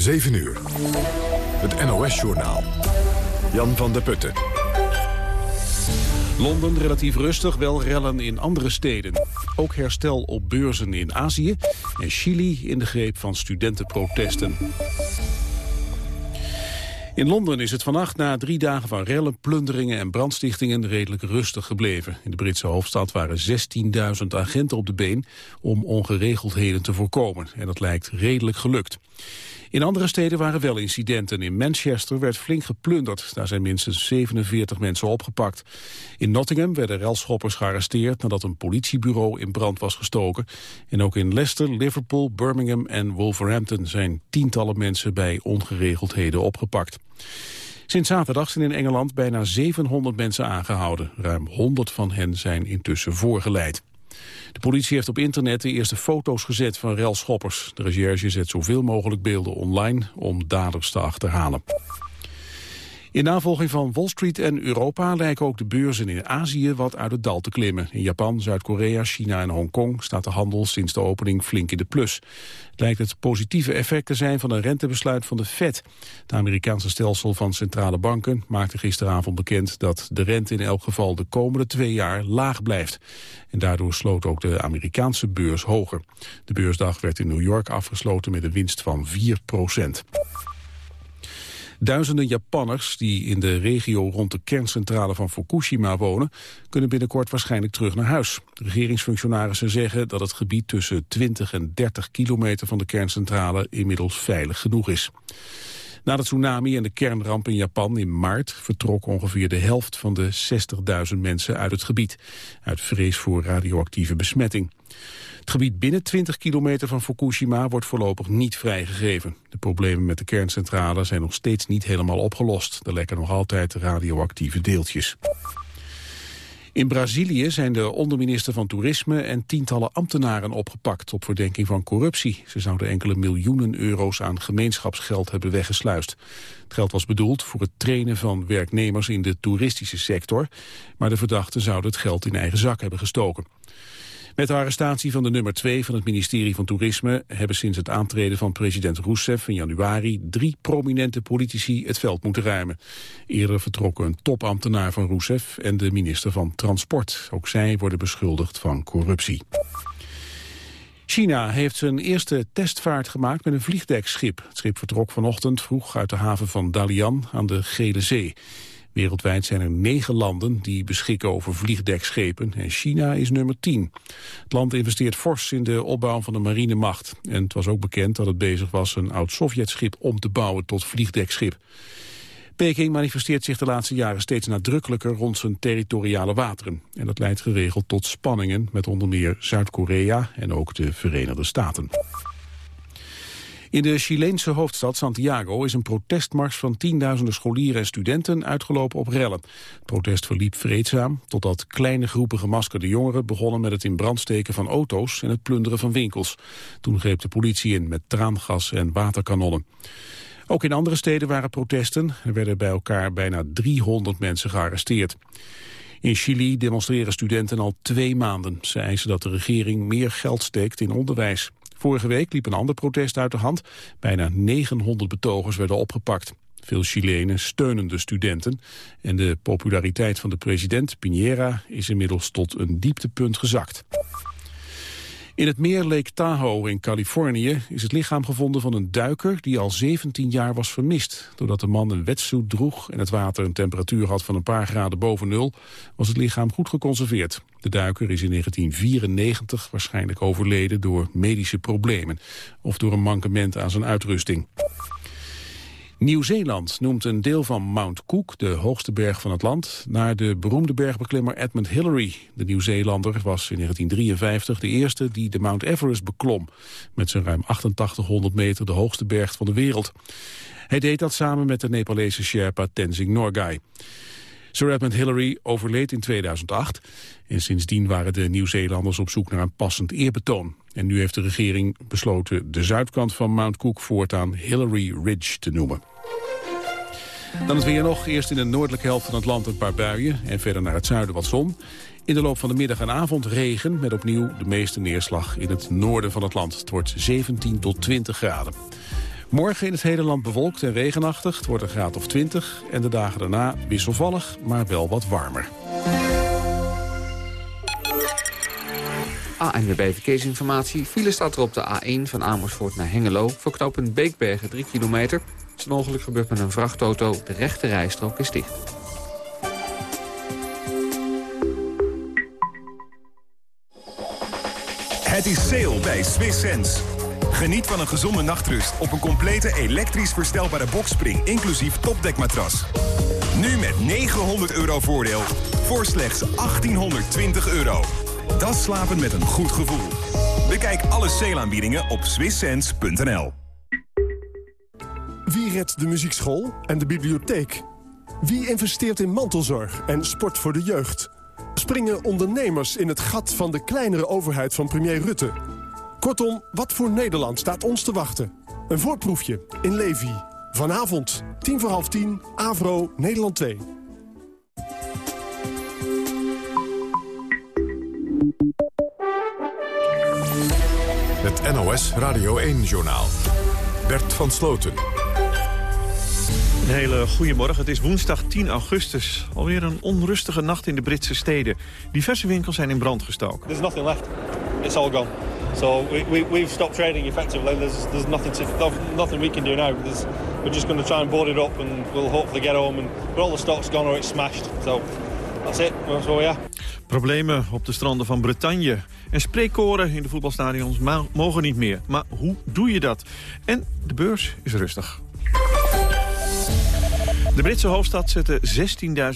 7 uur. Het NOS-journaal. Jan van der Putten. Londen relatief rustig, wel rellen in andere steden. Ook herstel op beurzen in Azië en Chili in de greep van studentenprotesten. In Londen is het vannacht na drie dagen van rellen, plunderingen en brandstichtingen redelijk rustig gebleven. In de Britse hoofdstad waren 16.000 agenten op de been om ongeregeldheden te voorkomen. En dat lijkt redelijk gelukt. In andere steden waren wel incidenten. In Manchester werd flink geplunderd. Daar zijn minstens 47 mensen opgepakt. In Nottingham werden relschoppers gearresteerd nadat een politiebureau in brand was gestoken. En ook in Leicester, Liverpool, Birmingham en Wolverhampton zijn tientallen mensen bij ongeregeldheden opgepakt. Sinds zaterdag zijn in Engeland bijna 700 mensen aangehouden. Ruim 100 van hen zijn intussen voorgeleid. De politie heeft op internet de eerste foto's gezet van relschoppers. De recherche zet zoveel mogelijk beelden online om daders te achterhalen. In navolging van Wall Street en Europa lijken ook de beurzen in Azië wat uit het dal te klimmen. In Japan, Zuid-Korea, China en Hongkong staat de handel sinds de opening flink in de plus. Het lijkt het positieve effect te zijn van een rentebesluit van de Fed. Het Amerikaanse stelsel van centrale banken maakte gisteravond bekend dat de rente in elk geval de komende twee jaar laag blijft. En daardoor sloot ook de Amerikaanse beurs hoger. De beursdag werd in New York afgesloten met een winst van 4 procent. Duizenden Japanners die in de regio rond de kerncentrale van Fukushima wonen... kunnen binnenkort waarschijnlijk terug naar huis. regeringsfunctionarissen zeggen dat het gebied tussen 20 en 30 kilometer van de kerncentrale inmiddels veilig genoeg is. Na de tsunami en de kernramp in Japan in maart vertrok ongeveer de helft van de 60.000 mensen uit het gebied, uit vrees voor radioactieve besmetting. Het gebied binnen 20 kilometer van Fukushima wordt voorlopig niet vrijgegeven. De problemen met de kerncentrale zijn nog steeds niet helemaal opgelost. Er lekken nog altijd radioactieve deeltjes. In Brazilië zijn de onderminister van Toerisme en tientallen ambtenaren opgepakt op verdenking van corruptie. Ze zouden enkele miljoenen euro's aan gemeenschapsgeld hebben weggesluist. Het geld was bedoeld voor het trainen van werknemers in de toeristische sector, maar de verdachten zouden het geld in eigen zak hebben gestoken. Met de arrestatie van de nummer 2 van het ministerie van Toerisme... hebben sinds het aantreden van president Rousseff in januari... drie prominente politici het veld moeten ruimen. Eerder vertrokken een topambtenaar van Rousseff en de minister van Transport. Ook zij worden beschuldigd van corruptie. China heeft zijn eerste testvaart gemaakt met een vliegdekschip. Het schip vertrok vanochtend vroeg uit de haven van Dalian aan de Gele Zee. Wereldwijd zijn er negen landen die beschikken over vliegdekschepen en China is nummer tien. Het land investeert fors in de opbouw van de marinemacht. En het was ook bekend dat het bezig was een oud-Sovjetschip om te bouwen tot vliegdekschip. Peking manifesteert zich de laatste jaren steeds nadrukkelijker rond zijn territoriale wateren. En dat leidt geregeld tot spanningen met onder meer Zuid-Korea en ook de Verenigde Staten. In de Chileense hoofdstad Santiago is een protestmars van tienduizenden scholieren en studenten uitgelopen op rellen. Het protest verliep vreedzaam totdat kleine groepen gemaskerde jongeren begonnen met het in brand steken van auto's en het plunderen van winkels. Toen greep de politie in met traangas en waterkanonnen. Ook in andere steden waren protesten. Er werden bij elkaar bijna 300 mensen gearresteerd. In Chili demonstreren studenten al twee maanden. Ze eisen dat de regering meer geld steekt in onderwijs. Vorige week liep een ander protest uit de hand. Bijna 900 betogers werden opgepakt. Veel Chilenen steunen de studenten en de populariteit van de president Piñera is inmiddels tot een dieptepunt gezakt. In het meer Lake Tahoe in Californië is het lichaam gevonden van een duiker die al 17 jaar was vermist. Doordat de man een wetsuit droeg en het water een temperatuur had van een paar graden boven nul, was het lichaam goed geconserveerd. De duiker is in 1994 waarschijnlijk overleden door medische problemen of door een mankement aan zijn uitrusting. Nieuw-Zeeland noemt een deel van Mount Cook, de hoogste berg van het land, naar de beroemde bergbeklimmer Edmund Hillary. De Nieuw-Zeelander was in 1953 de eerste die de Mount Everest beklom, met zijn ruim 8800 meter de hoogste berg van de wereld. Hij deed dat samen met de Nepalese Sherpa Tenzing Norgay. Sir Edmund Hillary overleed in 2008 en sindsdien waren de Nieuw-Zeelanders op zoek naar een passend eerbetoon. En nu heeft de regering besloten de zuidkant van Mount Cook voortaan Hillary Ridge te noemen. Dan het weer nog. Eerst in de noordelijke helft van het land een paar buien en verder naar het zuiden wat zon. In de loop van de middag en avond regen met opnieuw de meeste neerslag in het noorden van het land. Het wordt 17 tot 20 graden. Morgen in het hele land bewolkt en regenachtig. Het wordt een graad of 20 en de dagen daarna wisselvallig, maar wel wat warmer. ANWB Verkeersinformatie. File staat er op de A1 van Amersfoort naar Hengelo. Voor knooppunt Beekbergen 3 kilometer. Het is ongeluk gebeurd met een vrachtauto. De rechte rijstrook is dicht. Het is sale bij Swiss Sense. Geniet van een gezonde nachtrust op een complete elektrisch verstelbare bokspring... inclusief topdekmatras. Nu met 900 euro voordeel voor slechts 1820 euro. Dat slapen met een goed gevoel. Bekijk alle sale op swisssense.nl. Wie redt de muziekschool en de bibliotheek? Wie investeert in mantelzorg en sport voor de jeugd? Springen ondernemers in het gat van de kleinere overheid van premier Rutte? Kortom, wat voor Nederland staat ons te wachten? Een voorproefje in Levi. Vanavond, tien voor half tien, Avro, Nederland 2. Het NOS Radio 1-journaal. Bert van Sloten. Een hele goede morgen. Het is woensdag 10 augustus. Alweer een onrustige nacht in de Britse steden. Diverse winkels zijn in brand gestoken. There's nothing left. It's all gone. So we, we, we've stopped trading effectively. There's, there's nothing, to, nothing we can do now. There's, we're just going to try and board it up and we'll hopefully get home. And, but all the stock's gone or it's smashed. So that's it. That's where we are. Problemen op de stranden van Bretagne. En spreekkoren in de voetbalstadions mogen niet meer. Maar hoe doe je dat? En de beurs is rustig. De Britse hoofdstad zette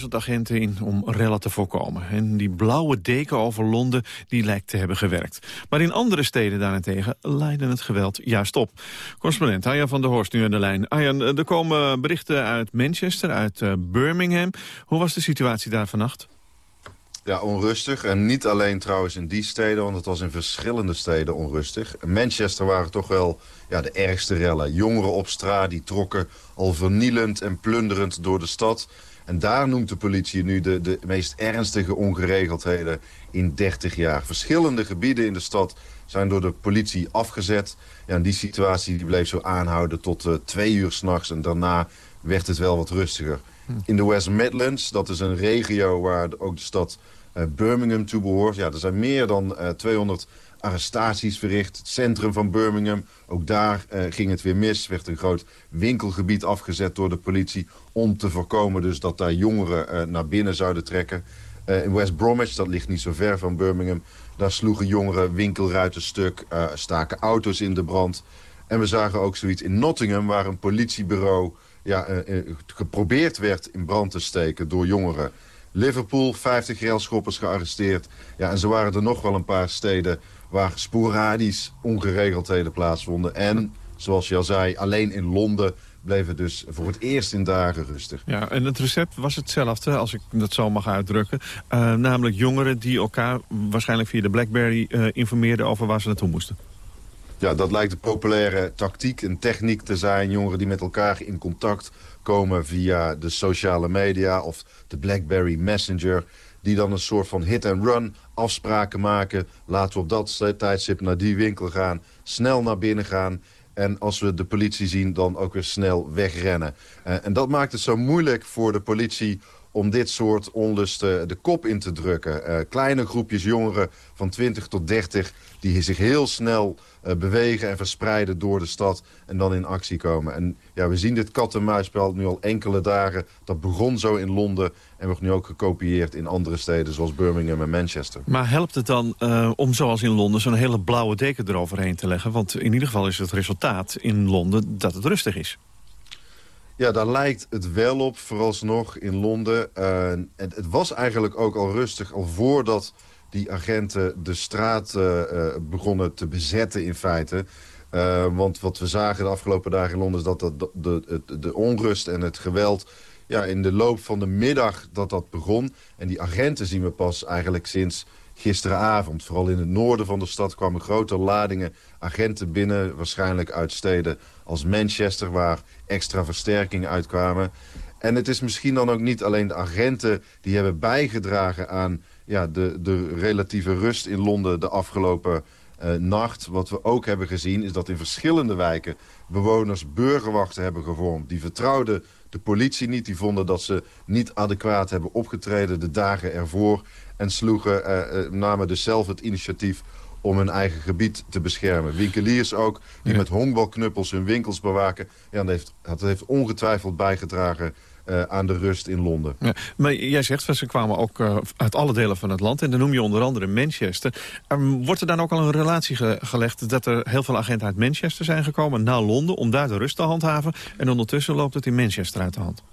16.000 agenten in om rellen te voorkomen. En die blauwe deken over Londen die lijkt te hebben gewerkt. Maar in andere steden daarentegen leidde het geweld juist op. Correspondent Arjan van der Horst nu aan de lijn. Arjan, er komen berichten uit Manchester, uit eh, Birmingham. Hoe was de situatie daar vannacht? Ja, onrustig. En niet alleen trouwens in die steden, want het was in verschillende steden onrustig. Manchester waren toch wel ja, de ergste rellen. Jongeren op straat die trokken al vernielend en plunderend door de stad. En daar noemt de politie nu de, de meest ernstige ongeregeldheden in 30 jaar. Verschillende gebieden in de stad zijn door de politie afgezet. Ja, en die situatie die bleef zo aanhouden tot uh, twee uur s'nachts. En daarna werd het wel wat rustiger. Hm. In de West Midlands, dat is een regio waar ook de stad uh, Birmingham toe behoort. Ja, er zijn meer dan uh, 200 arrestaties verricht. Het centrum van Birmingham, ook daar uh, ging het weer mis. werd een groot winkelgebied afgezet door de politie... om te voorkomen dus dat daar jongeren naar binnen zouden trekken. In West Bromwich, dat ligt niet zo ver van Birmingham... daar sloegen jongeren winkelruiten stuk, staken auto's in de brand. En we zagen ook zoiets in Nottingham... waar een politiebureau ja, geprobeerd werd in brand te steken door jongeren... Liverpool, 50 railschoppers gearresteerd. Ja, en zo waren er nog wel een paar steden waar sporadisch ongeregeldheden plaatsvonden. En, zoals je al zei, alleen in Londen bleef het dus voor het eerst in dagen rustig. Ja, en het recept was hetzelfde, als ik dat zo mag uitdrukken. Uh, namelijk jongeren die elkaar waarschijnlijk via de Blackberry informeerden over waar ze naartoe moesten. Ja, dat lijkt de populaire tactiek en techniek te zijn. Jongeren die met elkaar in contact komen via de sociale media of de BlackBerry Messenger die dan een soort van hit-and-run afspraken maken. Laten we op dat tijdstip naar die winkel gaan, snel naar binnen gaan... En als we de politie zien, dan ook weer snel wegrennen. Uh, en dat maakt het zo moeilijk voor de politie om dit soort onlusten de kop in te drukken. Uh, kleine groepjes jongeren van 20 tot 30 die zich heel snel uh, bewegen en verspreiden door de stad en dan in actie komen. En ja, we zien dit kat-en-muisspel nu al enkele dagen. Dat begon zo in Londen en wordt nu ook gekopieerd in andere steden zoals Birmingham en Manchester. Maar helpt het dan uh, om zoals in Londen zo'n hele blauwe deken eroverheen te leggen? Want in ieder geval is het resultaat in Londen dat het rustig is. Ja, daar lijkt het wel op, vooralsnog in Londen. Uh, het, het, was eigenlijk ook al rustig, al voordat die agenten de straat uh, begonnen te bezetten in feite. Uh, want wat we zagen de afgelopen dagen in Londen... is dat de, de, de onrust en het geweld ja, in de loop van de middag dat dat begon. En die agenten zien we pas eigenlijk sinds gisteravond. Vooral in het noorden van de stad kwamen grote ladingen agenten binnen. Waarschijnlijk uit steden als Manchester, waar extra versterkingen uitkwamen. En het is misschien dan ook niet alleen de agenten die hebben bijgedragen aan ja, de, de relatieve rust in Londen de afgelopen uh, nacht. Wat we ook hebben gezien is dat in verschillende wijken bewoners burgerwachten hebben gevormd. Die vertrouwden de politie niet. Die vonden dat ze niet adequaat hebben opgetreden de dagen ervoor. En sloegen, uh, uh, namen dus zelf het initiatief om hun eigen gebied te beschermen. Winkeliers ook, die ja. met honkbalknuppels hun winkels bewaken. Ja, dat heeft, dat heeft ongetwijfeld bijgedragen uh, aan de rust in Londen. Ja, maar jij zegt, ze kwamen ook uh, uit alle delen van het land. En dan noem je onder andere Manchester. Um, wordt er dan ook al een relatie ge gelegd... dat er heel veel agenten uit Manchester zijn gekomen naar Londen... om daar de rust te handhaven. En ondertussen loopt het in Manchester uit de hand.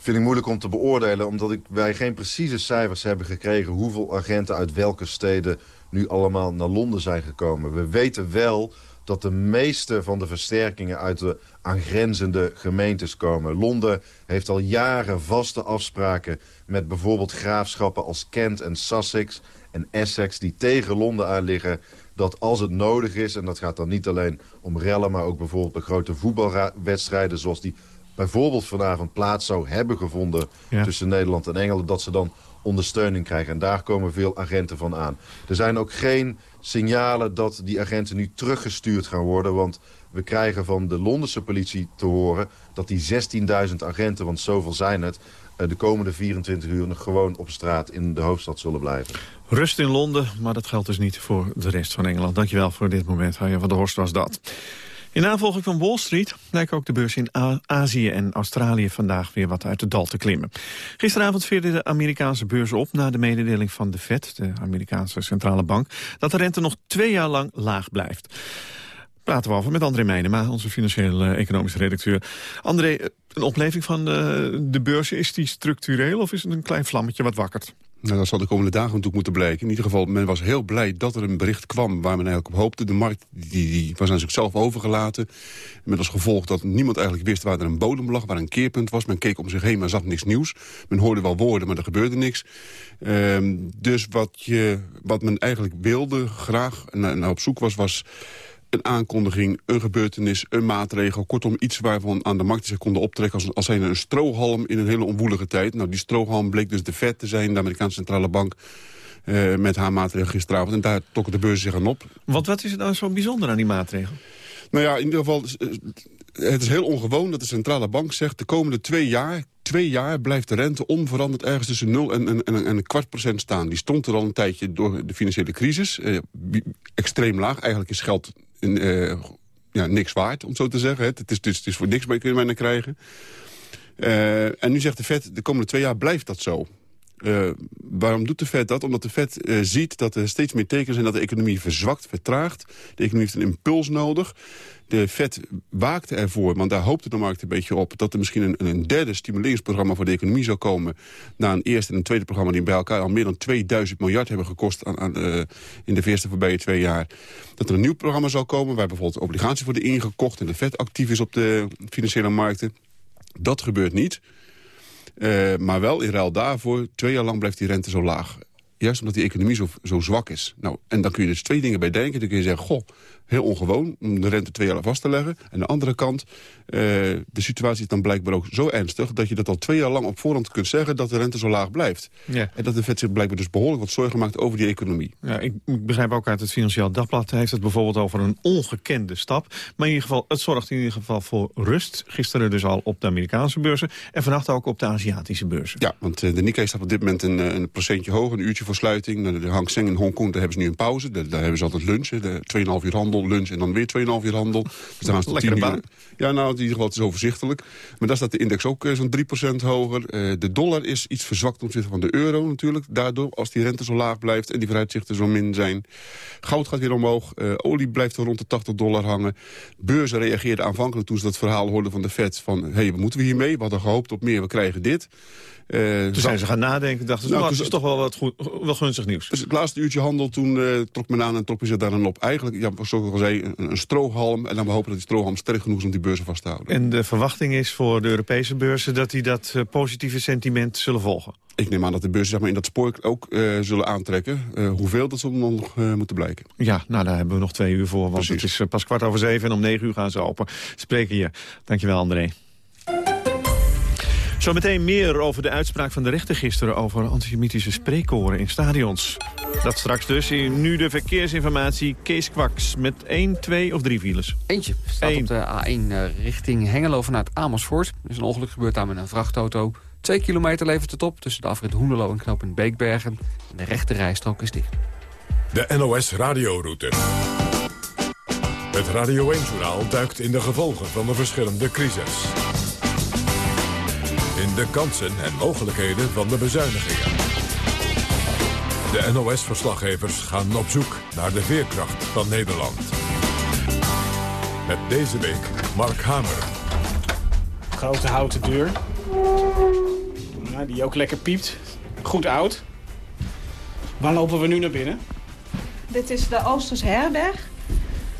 Vind ik moeilijk om te beoordelen... omdat ik, wij geen precieze cijfers hebben gekregen... hoeveel agenten uit welke steden nu allemaal naar Londen zijn gekomen. We weten wel dat de meeste van de versterkingen uit de aangrenzende gemeentes komen. Londen heeft al jaren vaste afspraken met bijvoorbeeld graafschappen als Kent en Sussex en Essex... die tegen Londen aan liggen dat als het nodig is... en dat gaat dan niet alleen om rellen, maar ook bijvoorbeeld de grote voetbalwedstrijden... zoals die bijvoorbeeld vanavond plaats zou hebben gevonden ja. tussen Nederland en Engeland... dat ze dan ondersteuning krijgen. En daar komen veel agenten van aan. Er zijn ook geen signalen dat die agenten nu teruggestuurd gaan worden. Want we krijgen van de Londense politie te horen... dat die 16.000 agenten, want zoveel zijn het... de komende 24 uur nog gewoon op straat in de hoofdstad zullen blijven. Rust in Londen, maar dat geldt dus niet voor de rest van Engeland. Dankjewel voor dit moment. Van der Horst was dat. In navolging van Wall Street lijken ook de beurs in Azië en Australië vandaag weer wat uit de dal te klimmen. Gisteravond veerde de Amerikaanse beurs op na de mededeling van de Fed, de Amerikaanse centrale bank, dat de rente nog twee jaar lang laag blijft. Praten we over met André Meijnema, onze financiële economische redacteur. André, een opleving van de, de beurzen, is die structureel of is het een klein vlammetje wat wakkert? Nou, dat zal de komende dagen natuurlijk moeten blijken. In ieder geval, men was heel blij dat er een bericht kwam waar men eigenlijk op hoopte. De markt die, die was aan zichzelf overgelaten. Met als gevolg dat niemand eigenlijk wist waar er een bodem lag, waar een keerpunt was. Men keek om zich heen, maar zag niks nieuws. Men hoorde wel woorden, maar er gebeurde niks. Um, dus wat, je, wat men eigenlijk wilde, graag en op zoek was, was een aankondiging, een gebeurtenis, een maatregel. Kortom, iets waarvan aan de markt zich konden optrekken als, als een strohalm in een hele onwoelige tijd. Nou, die strohalm bleek dus de Fed te zijn, de Amerikaanse Centrale Bank... Uh, met haar maatregel gisteravond. En daar trokken de beurzen zich aan op. Want wat is er nou zo bijzonder aan die maatregel? Nou ja, in ieder geval, het is heel ongewoon dat de centrale bank zegt... de komende twee jaar, twee jaar blijft de rente onveranderd ergens tussen 0 en, en, en, een kwart procent staan. Die stond er al een tijdje door de financiële crisis. Eh, extreem laag. Eigenlijk is geld uh, ja, niks waard, om zo te zeggen. Het is, het is, is voor niks kun je bijna krijgen. Uh, en nu zegt de Fed, de komende twee jaar blijft dat zo. Uh, waarom doet de Fed dat? Omdat de Fed ziet dat er steeds meer tekens zijn dat de economie verzwakt, vertraagt. De economie heeft een impuls nodig. De Fed waakte ervoor, want daar hoopte de markt een beetje op... dat er misschien een, een derde stimuleringsprogramma voor de economie zou komen... na een eerste en tweede programma die bij elkaar al meer dan 2000 miljard hebben gekost... Aan, aan, uh, in de eerste voorbije twee jaar. Dat er een nieuw programma zou komen waar bijvoorbeeld obligaties worden ingekocht... en de Fed actief is op de financiële markten. Dat gebeurt niet. Uh, maar wel in ruil daarvoor, twee jaar lang blijft die rente zo laag. Juist omdat die economie zo, zo zwak is. Nou, en dan kun je dus twee dingen bij denken. Dan kun je zeggen, goh, heel ongewoon om de rente twee jaar vast te leggen. En aan de andere kant, uh, de situatie is dan blijkbaar ook zo ernstig... dat je dat al twee jaar lang op voorhand kunt zeggen dat de rente zo laag blijft. Ja. En dat de Fed zich blijkbaar dus behoorlijk wat zorgen maakt over die economie. Ja, ik begrijp ook uit het Financieel Dagblad... heeft het bijvoorbeeld over een ongekende stap. Maar in ieder geval, het zorgt in ieder geval voor rust. Gisteren dus al op de Amerikaanse beurzen. En vannacht ook op de Aziatische beurzen. Ja, want uh, de Nikkei staat op dit moment een, een procentje hoger. Een uurtje voor sluiting. De Hang Seng in Hongkong, daar hebben ze nu een pauze. Daar, daar hebben ze altijd lunch. 2,5 uur handel lunch en dan weer 2,5 uur handel. Dus dan gaan Lekkere baan. Ja, nou, in ieder geval het is overzichtelijk. Maar daar staat de index ook uh, zo'n 3% hoger. Uh, de dollar is iets verzwakt ten opzichte van de euro natuurlijk. Daardoor, als die rente zo laag blijft en die vooruitzichten zo min zijn. Goud gaat weer omhoog. Uh, olie blijft rond de 80 dollar hangen. Beurzen reageerden aanvankelijk toen ze dat verhaal hoorden van de Fed. Van, hé, hey, wat moeten we hiermee? We hadden gehoopt op meer, we krijgen dit. Uh, toen zijn ze gaan nadenken, dachten ze, nou, nou, dat is toch wel wat goed, wel gunstig nieuws. Dus het laatste uurtje handel, toen uh, trok men aan en trok zich daar dan op. Eigenlijk, ja, zoals ik al zei, een, een, strohalm. En dan we hopen dat die strohalm sterk genoeg is om die beurzen vast te houden. En de verwachting is voor de Europese beurzen dat die dat uh, positieve sentiment zullen volgen? Ik neem aan dat de beurzen zeg maar, in dat spoor ook zullen aantrekken. hoeveel, dat zal nog moeten blijken. Ja, nou daar hebben we nog twee uur voor, want Precies. het is pas kwart over zeven en om negen uur gaan ze open. Spreken je. Dankjewel, André. Zometeen meer over de uitspraak van de rechter gisteren... over antisemitische spreekkoren in stadions. Dat straks dus. Nu de verkeersinformatie. Kees Kwaks met 1, 2 of 3 files. Eentje staat op de A1 uh, richting Hengelo vanuit Amersfoort. Er is een ongeluk gebeurd daar met een vrachtauto. Twee kilometer levert het op tussen de afrit Hoenderlo en knooppunt Beekbergen. En de rechte rijstrook is dicht. De NOS Radioroute. Het Radio 1-journaal duikt in de gevolgen van de verschillende crisis. In de kansen en mogelijkheden van de bezuinigingen. De NOS-verslaggevers gaan op zoek naar de veerkracht van Nederland. Met deze week Mark Hamer. Grote houten deur. Die ook lekker piept. Goed oud. Waar lopen we nu naar binnen? Dit is de Oosters Herberg.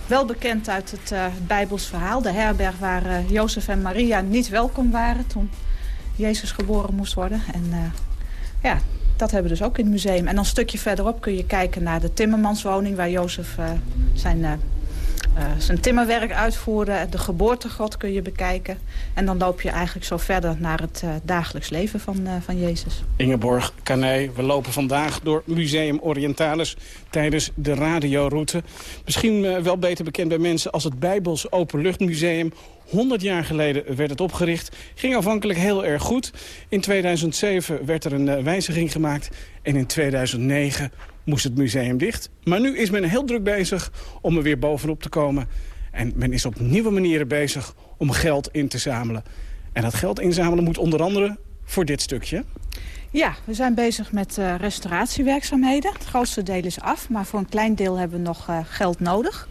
Wel bekend uit het uh, Bijbels verhaal. De herberg waar uh, Jozef en Maria niet welkom waren toen Jezus geboren moest worden. En uh, ja, dat hebben we dus ook in het museum. En dan een stukje verderop kun je kijken naar de timmermanswoning... waar Jozef zijn uh, zijn timmerwerk uitvoeren. De geboortegod kun je bekijken. En dan loop je eigenlijk zo verder naar het uh, dagelijks leven van, uh, van Jezus. Ingeborg Kanij, we lopen vandaag door Museum Orientalis tijdens de radioroute. Misschien wel beter bekend bij mensen als het Bijbels Openluchtmuseum. 100 jaar geleden werd het opgericht. Ging afhankelijk heel erg goed. In 2007 werd er een wijziging gemaakt. En in 2009 moest het museum dicht. Maar nu is men heel druk bezig om er weer bovenop te komen. En men is op nieuwe manieren bezig om geld in te zamelen. En dat geld inzamelen moet onder andere voor dit stukje. Ja, we zijn bezig met uh, restauratiewerkzaamheden. Het grootste deel is af, maar voor een klein deel hebben we nog uh, geld nodig.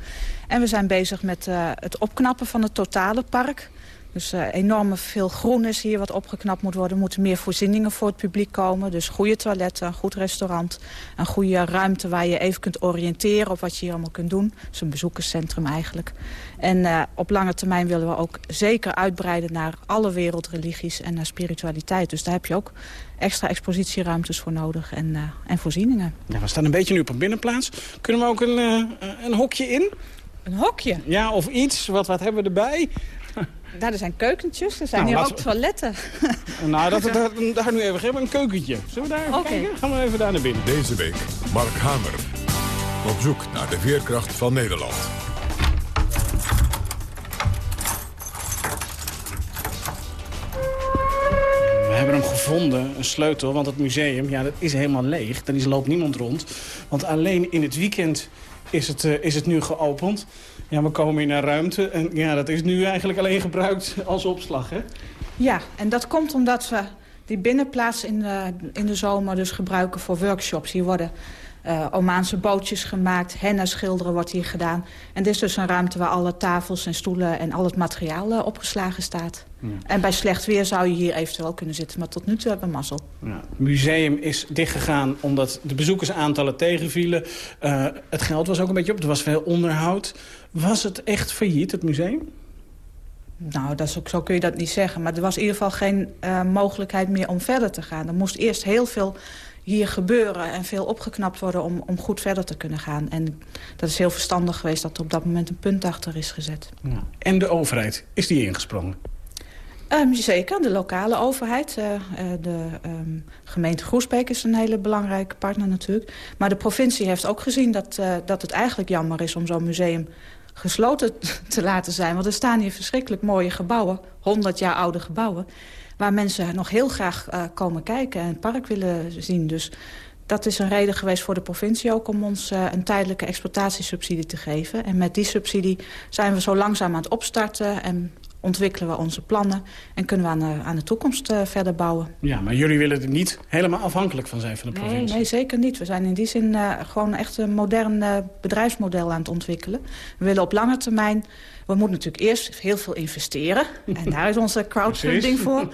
En we zijn bezig met uh, het opknappen van het totale park. Dus uh, enorm veel groen is hier wat opgeknapt moet worden. Er moeten meer voorzieningen voor het publiek komen. Dus goede toiletten, een goed restaurant. Een goede ruimte waar je even kunt oriënteren op wat je hier allemaal kunt doen. Het is een bezoekerscentrum eigenlijk. En uh, op lange termijn willen we ook zeker uitbreiden naar alle wereldreligies en naar spiritualiteit. Dus daar heb je ook extra expositieruimtes voor nodig en, uh, en voorzieningen. Ja, we staan een beetje nu op een binnenplaats. Kunnen we ook een, een hokje in? Een hokje? Ja, of iets. Wat, wat hebben we erbij? Nou, er zijn keukentjes, er zijn nou, hier ook we... toiletten. Nou, dat, dat, daar nu even een keukentje. Zullen we daar even okay. kijken? Gaan we even daar naar binnen. Deze week Mark Hamer. Op zoek naar de veerkracht van Nederland. We hebben hem gevonden, een sleutel, want het museum ja, dat is helemaal leeg. Er loopt niemand rond. Want alleen in het weekend is het, uh, is het nu geopend. Ja, we komen in een ruimte en ja, dat is nu eigenlijk alleen gebruikt als opslag, hè? Ja, en dat komt omdat we die binnenplaats in de, in de zomer dus gebruiken voor workshops. Hier worden uh, Omaanse bootjes gemaakt, henna schilderen wordt hier gedaan. En dit is dus een ruimte waar alle tafels en stoelen en al het materiaal uh, opgeslagen staat. Ja. En bij slecht weer zou je hier eventueel kunnen zitten, maar tot nu toe hebben we mazzel. Ja. Het museum is dichtgegaan omdat de bezoekersaantallen tegenvielen. Uh, het geld was ook een beetje op, er was veel onderhoud. Was het echt failliet, het museum? Nou, dat is ook, zo kun je dat niet zeggen. Maar er was in ieder geval geen uh, mogelijkheid meer om verder te gaan. Er moest eerst heel veel hier gebeuren en veel opgeknapt worden om, om goed verder te kunnen gaan. En dat is heel verstandig geweest dat er op dat moment een punt achter is gezet. Ja. En de overheid, is die ingesprongen? Um, zeker, de lokale overheid. Uh, uh, de um, gemeente Groesbeek is een hele belangrijke partner natuurlijk. Maar de provincie heeft ook gezien dat, uh, dat het eigenlijk jammer is om zo'n museum gesloten te laten zijn. Want er staan hier verschrikkelijk mooie gebouwen, 100 jaar oude gebouwen... waar mensen nog heel graag uh, komen kijken en het park willen zien. Dus dat is een reden geweest voor de provincie ook om ons uh, een tijdelijke exploitatiesubsidie te geven. En met die subsidie zijn we zo langzaam aan het opstarten... en ontwikkelen we onze plannen en kunnen we aan de, aan de toekomst uh, verder bouwen. Ja, maar jullie willen er niet helemaal afhankelijk van zijn van de provincie? Nee, nee zeker niet. We zijn in die zin uh, gewoon echt een modern uh, bedrijfsmodel aan het ontwikkelen. We willen op lange termijn... We moeten natuurlijk eerst heel veel investeren. en daar is onze crowdfunding voor.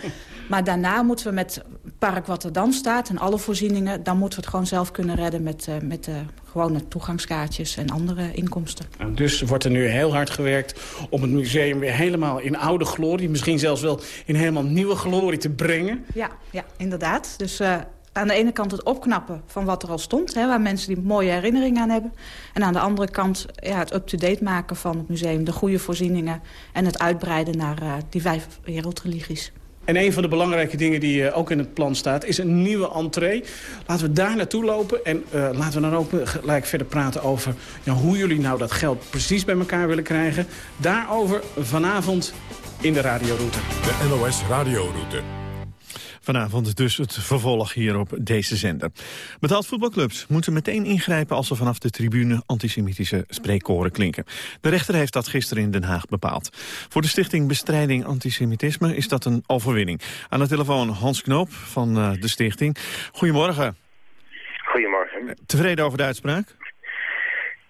Maar daarna moeten we met het park wat er dan staat... en alle voorzieningen, dan moeten we het gewoon zelf kunnen redden... met, uh, met uh, gewone toegangskaartjes en andere inkomsten. En dus wordt er nu heel hard gewerkt om het museum weer helemaal in oude glorie... misschien zelfs wel in helemaal nieuwe glorie te brengen? Ja, ja inderdaad. Dus uh, aan de ene kant het opknappen van wat er al stond... Hè, waar mensen die mooie herinneringen aan hebben. En aan de andere kant ja, het up-to-date maken van het museum. De goede voorzieningen en het uitbreiden naar uh, die vijf wereldreligies. En een van de belangrijke dingen die ook in het plan staat... is een nieuwe entree. Laten we daar naartoe lopen. En laten we dan ook gelijk verder praten over... Ja, hoe jullie nou dat geld precies bij elkaar willen krijgen. Daarover vanavond in de radioroute. De NOS Radioroute. Vanavond dus het vervolg hier op deze zender. Betaald voetbalclubs moeten meteen ingrijpen als er vanaf de tribune antisemitische spreekkoren klinken. De rechter heeft dat gisteren in Den Haag bepaald. Voor de stichting Bestrijding Antisemitisme is dat een overwinning. Aan de telefoon Hans Knoop van uh, de stichting. Goedemorgen. Goedemorgen. Tevreden over de uitspraak?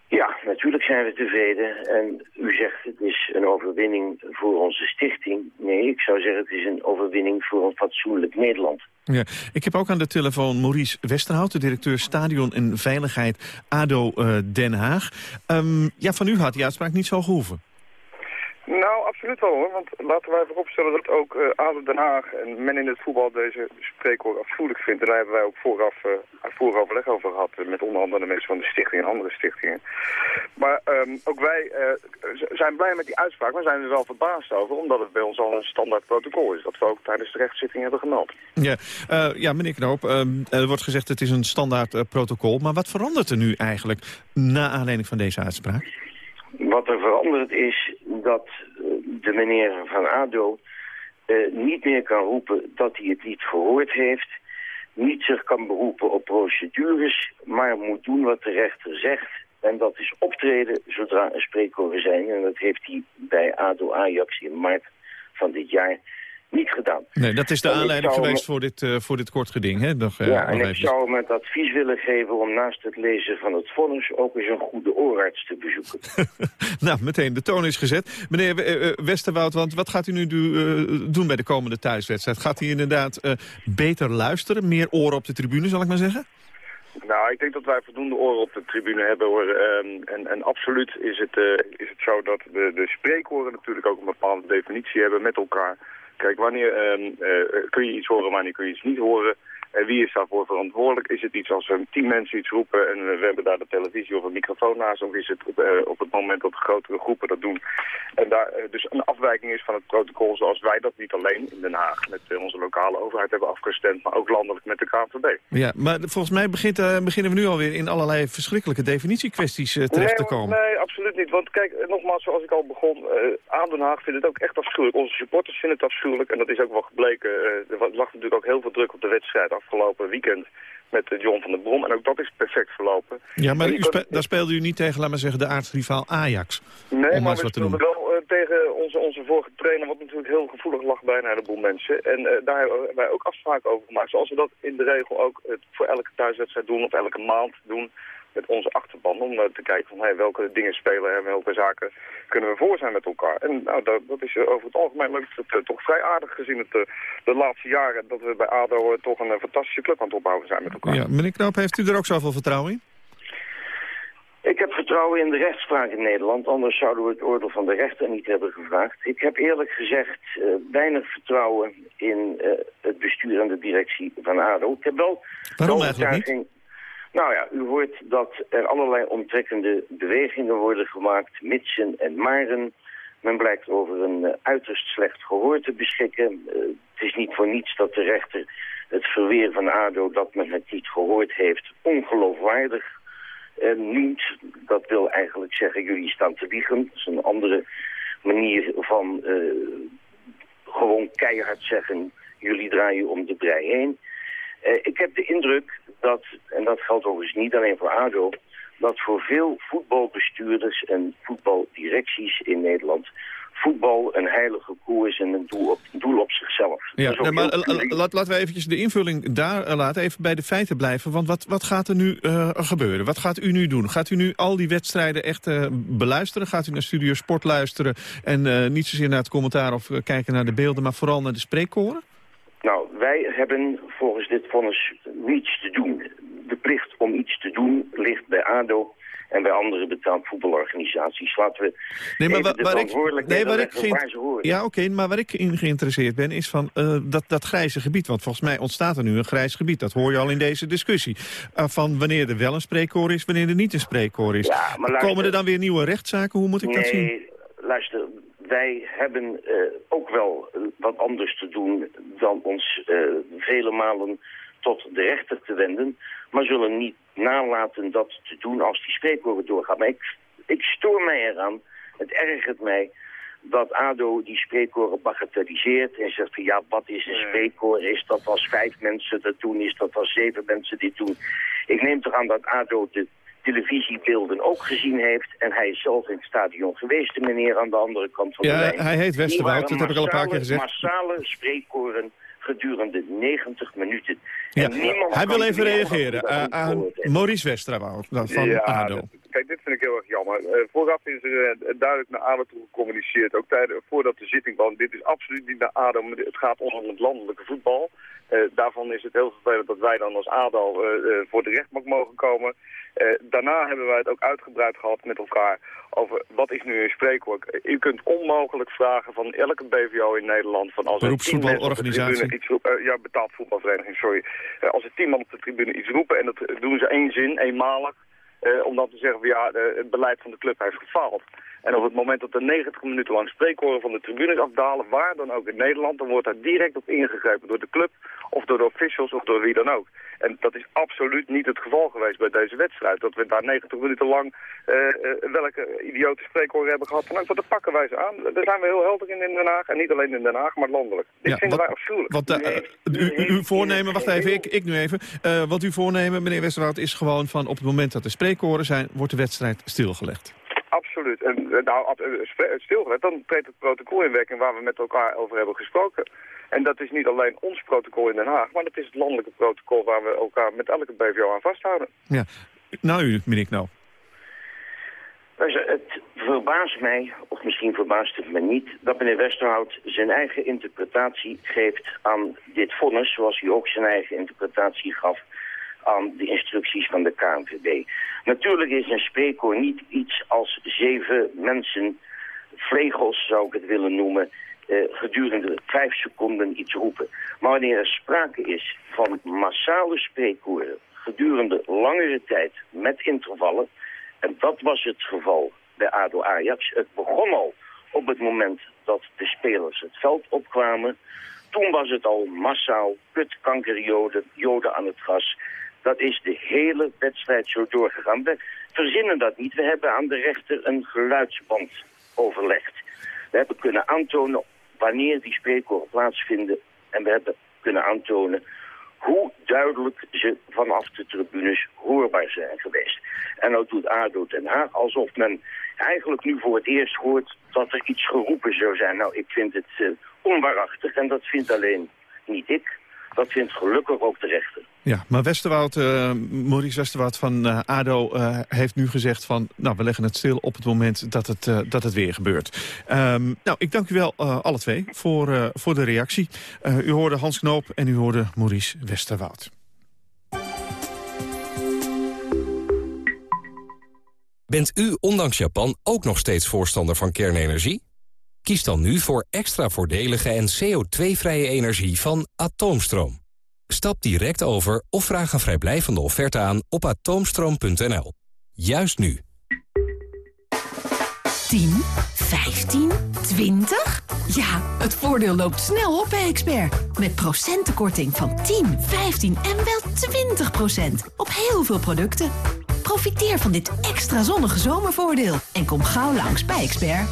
Ja, natuurlijk zijn we tevreden. En u zegt het is een overwinning voor onze stichting. Nee, ik zou zeggen het is een overwinning voor een fatsoenlijk Nederland. Ja, ik heb ook aan de telefoon Maurice Westerhout, de directeur Stadion en Veiligheid ADO uh, Den Haag. Um, ja, van u had die uitspraak niet zo gehoeven. Absoluut wel hoor. Want laten wij vooropstellen dat ook uh, Den Haag en men in het voetbal deze spreekwoord afschuwelijk vindt. En daar hebben wij ook vooraf uh, over gehad. Met onder andere de mensen van de stichting en andere stichtingen. Maar um, ook wij zijn blij met die uitspraak. Maar zijn er wel verbaasd over. Omdat het bij ons al een standaard protocol is. Dat we ook tijdens de rechtszitting hebben gemeld. Ja, ja meneer Knoop. Um, er wordt gezegd het is een standaard protocol. Maar wat verandert er nu eigenlijk na aanleiding van deze uitspraak? Wat er veranderd is dat de meneer van ADO uh, niet meer kan roepen dat hij het niet gehoord heeft. Niet zich kan beroepen op procedures, maar moet doen wat de rechter zegt. En dat is optreden zodra er spreekkoren zijn. En dat heeft hij bij ADO Ajax in maart van dit jaar niet gedaan. Nee, dat is de aanleiding geweest voor, dit, uh, voor dit kort geding, hè? Nog, uh, ja, en ik zou hem het advies willen geven om naast het lezen van het vonnis ook eens een goede oorarts te bezoeken. nou, meteen, de toon is gezet. Meneer uh, Westerwoud, want wat gaat u nu do doen bij de komende thuiswedstrijd? Gaat hij inderdaad beter luisteren, meer oren op de tribune, zal ik maar zeggen? Nou, ik denk dat wij voldoende oren op de tribune hebben hoor. Um, en, en absoluut is het, uh, is het zo dat de, de spreekwoorden natuurlijk ook een bepaalde definitie hebben met elkaar. Kijk, wanneer um, uh, kun je iets horen, wanneer kun je iets niet horen? En wie is daarvoor verantwoordelijk? Is het iets als um, tien mensen iets roepen en uh, we hebben daar de televisie of een microfoon naast? Of is het op, uh, op het moment dat grotere groepen dat doen? En daar uh, dus een afwijking is van het protocol zoals wij dat niet alleen in Den Haag met onze lokale overheid hebben afgestemd, maar ook landelijk met de KNVB. Ja, maar volgens mij begint, beginnen we nu alweer in allerlei verschrikkelijke definitiekwesties terecht nee, te komen. Nee, absoluut niet. Want kijk, nogmaals, zoals ik al begon, aan Den Haag vindt het ook echt afschuwelijk. Onze supporters vinden het afschuwelijk en dat is ook wel gebleken. Er lag natuurlijk ook heel veel druk op de wedstrijd af afgelopen weekend met John van der Brom. En ook dat is perfect verlopen. Ja, maar u spe daar speelde u niet tegen, laat maar zeggen, de aartsrivaal Ajax. Nee, maar we speelden wel uh, tegen onze, onze vorige trainer, wat natuurlijk heel gevoelig lag bij een heleboel mensen. En uh, daar hebben wij ook afspraken over gemaakt. Zoals we dat in de regel ook uh, voor elke thuiswedstrijd doen of elke maand doen met onze achterban. Om uh, te kijken van hey, welke dingen spelen en welke zaken kunnen we voor zijn met elkaar. En nou, dat, dat is uh, over het algemeen lukt het uh, toch vrij aardig gezien het, de laatste jaren. Dat we bij ADO toch een fantastische club aan het opbouwen zijn met elkaar. Ja, meneer Knoop, heeft u er ook zoveel vertrouwen in? Ik heb vertrouwen in de rechtspraak in Nederland, anders zouden we het oordeel van de rechter niet hebben gevraagd. Ik heb eerlijk gezegd uh, weinig vertrouwen in uh, het bestuur en de directie van ADO. Ik heb wel Waarom eigenlijk niet? Nou ja, u hoort dat er allerlei omtrekkende bewegingen worden gemaakt, mitsen en maren. Men blijkt over een uh, uiterst slecht gehoor te beschikken. Uh, het is niet voor niets dat de rechter het verweer van ADO dat men het niet gehoord heeft ongeloofwaardig uh, noemt. Dat wil eigenlijk zeggen, jullie staan te liegen. Dat is een andere manier van gewoon keihard zeggen, jullie draaien om de brei heen. Uh, ik heb de indruk dat, en dat geldt overigens niet alleen voor ADO... dat voor veel voetbalbestuurders en voetbaldirecties in Nederland voetbal een heilige koe is en een doel op, doel op zichzelf. Ja, nee, maar laat, laten we eventjes de invulling daar uh, laten, even bij de feiten blijven. Want wat, wat gaat er nu uh, gebeuren? Wat gaat u nu doen? Gaat u nu al die wedstrijden echt uh, beluisteren? Gaat u naar Studio Sport luisteren en niet zozeer naar het commentaar of kijken naar de beelden, maar vooral naar de spreekkoren? Nou, wij hebben volgens dit vonnis niets te doen. De plicht om iets te doen ligt bij ADO en bij andere betaald voetbalorganisaties. Laten we nee, maar waar, waar ik, nee, waar ik waar ze horen. Ja, oké, okay, maar waar ik in geïnteresseerd ben is van uh, dat, dat grijze gebied. Want volgens mij ontstaat er nu een grijs gebied. Dat hoor je al in deze discussie. Uh, van wanneer er wel een spreekkoor is, wanneer er niet een spreekkoor is. Ja, maar Komen er dan weer nieuwe rechtszaken? Hoe moet ik nee, dat zien? luister, wij hebben uh, ook wel wat anders te doen dan ons uh, vele malen tot de rechter te wenden. Maar zullen niet nalaten dat te doen als die spreekwoorden doorgaan. Maar ik, ik stoor mij eraan, het ergert mij dat ADO die spreekkoren bagatelliseert en zegt van ja, wat is een spreekkoor? Is dat als vijf mensen dat doen? Is dat als zeven mensen dit doen? Ik neem toch aan dat ADO de televisiebeelden ook gezien heeft. En hij is zelf in het stadion geweest, de meneer aan de andere kant van ja, de lijn. hij heet Westerwoud, dat heb ik al een paar keer gezegd. massale spreekkoren gedurende 90 minuten. Ja. Hij wil even reageren uh, aan Maurice Westerwoud van ja, ADO. Kijk, dit vind ik heel erg jammer. Uh, vooraf is er uh, duidelijk naar ADO toe gecommuniceerd, ook tijdens, voordat de zitting was. Dit is absoluut niet naar ADO, maar het gaat om het landelijke voetbal. Uh, daarvan is het heel vervelend dat wij dan als ADO voor de rechtbank mogen komen. Daarna hebben wij het ook uitgebreid gehad met elkaar over wat is nu een spreekwoord. U kunt onmogelijk vragen van elke BVO in Nederland... Van als Beroepsvoetbalorganisatie? Iets, uh, ja, betaald voetbalvereniging, sorry. Als er tien man op de tribune iets roepen en dat doen ze één zin, eenmalig... om dan te zeggen ja, het beleid van de club heeft gefaald. En op het moment dat er 90 minuten lang spreekhoren van de tribunes afdalen, waar dan ook in Nederland, dan wordt daar direct op ingegrepen door de club of door de officials of door wie dan ook. En dat is absoluut niet het geval geweest bij deze wedstrijd. Dat we daar 90 minuten lang uh, uh, welke idiote spreekhoren hebben gehad. Van, wat de pakken wij ze aan. Daar zijn we heel helder in in Den Haag. En niet alleen in Den Haag, maar landelijk. Dit ja, vinden wat, wij afschuwelijk. Want, uh, uw voornemen, wacht even, ik, ik nu even. wat uw voornemen, meneer Westerwoud, is gewoon van op het moment dat er spreekhoren zijn, wordt de wedstrijd stilgelegd. Absoluut. En nou, stilgelegd, dan treedt het protocol in werking waar we met elkaar over hebben gesproken. En dat is niet alleen ons protocol in Den Haag, maar dat is het landelijke protocol waar we elkaar met elke BVO aan vasthouden. Ja, nou u, meneer Knauw. Het verbaast mij, of misschien verbaast het me niet, dat meneer Westerhout zijn eigen interpretatie geeft aan dit vonnis, zoals hij ook zijn eigen interpretatie gaf aan de instructies van de KNVB. Natuurlijk is een spreekwoord niet iets als zeven mensen, vlegels zou ik het willen noemen, eh, gedurende vijf seconden iets roepen. Maar wanneer er sprake is van massale spreekwoorden gedurende langere tijd met intervallen, en dat was het geval bij ADO Ajax. Het begon al op het moment dat de spelers het veld opkwamen. Toen was het al massaal kutkankerjoden, joden aan het gas. Dat is de hele wedstrijd zo doorgegaan. We verzinnen dat niet. We hebben aan de rechter een geluidsband overlegd. We hebben kunnen aantonen wanneer die spreekkoren plaatsvinden. En we hebben kunnen aantonen hoe duidelijk ze vanaf de tribunes hoorbaar zijn geweest. En nou doet ADO Den Haag alsof men eigenlijk nu voor het eerst hoort dat er iets geroepen zou zijn. Nou, ik vind het uh, onwaarachtig en dat vindt alleen niet ik. Dat vindt gelukkig ook de rechter. Ja, maar Westerwoud, uh, Maurice Westerwoud van uh, ADO uh, heeft nu gezegd van... nou, we leggen het stil op het moment dat het, dat het weer gebeurt. Um, nou, ik dank u wel alle twee voor, voor de reactie. u hoorde Hans Knoop en u hoorde Maurice Westerwoud. Bent u ondanks Japan ook nog steeds voorstander van kernenergie? Kies dan nu voor extra voordelige en CO2-vrije energie van Atoomstroom. Stap direct over of vraag een vrijblijvende offerte aan op atoomstroom.nl. Juist nu. 10, 15, 20? Ja, het voordeel loopt snel op bij Expert. Met procentenkorting van 10, 15 en wel 20 procent op heel veel producten. Profiteer van dit extra zonnige zomervoordeel en kom gauw langs bij Expert.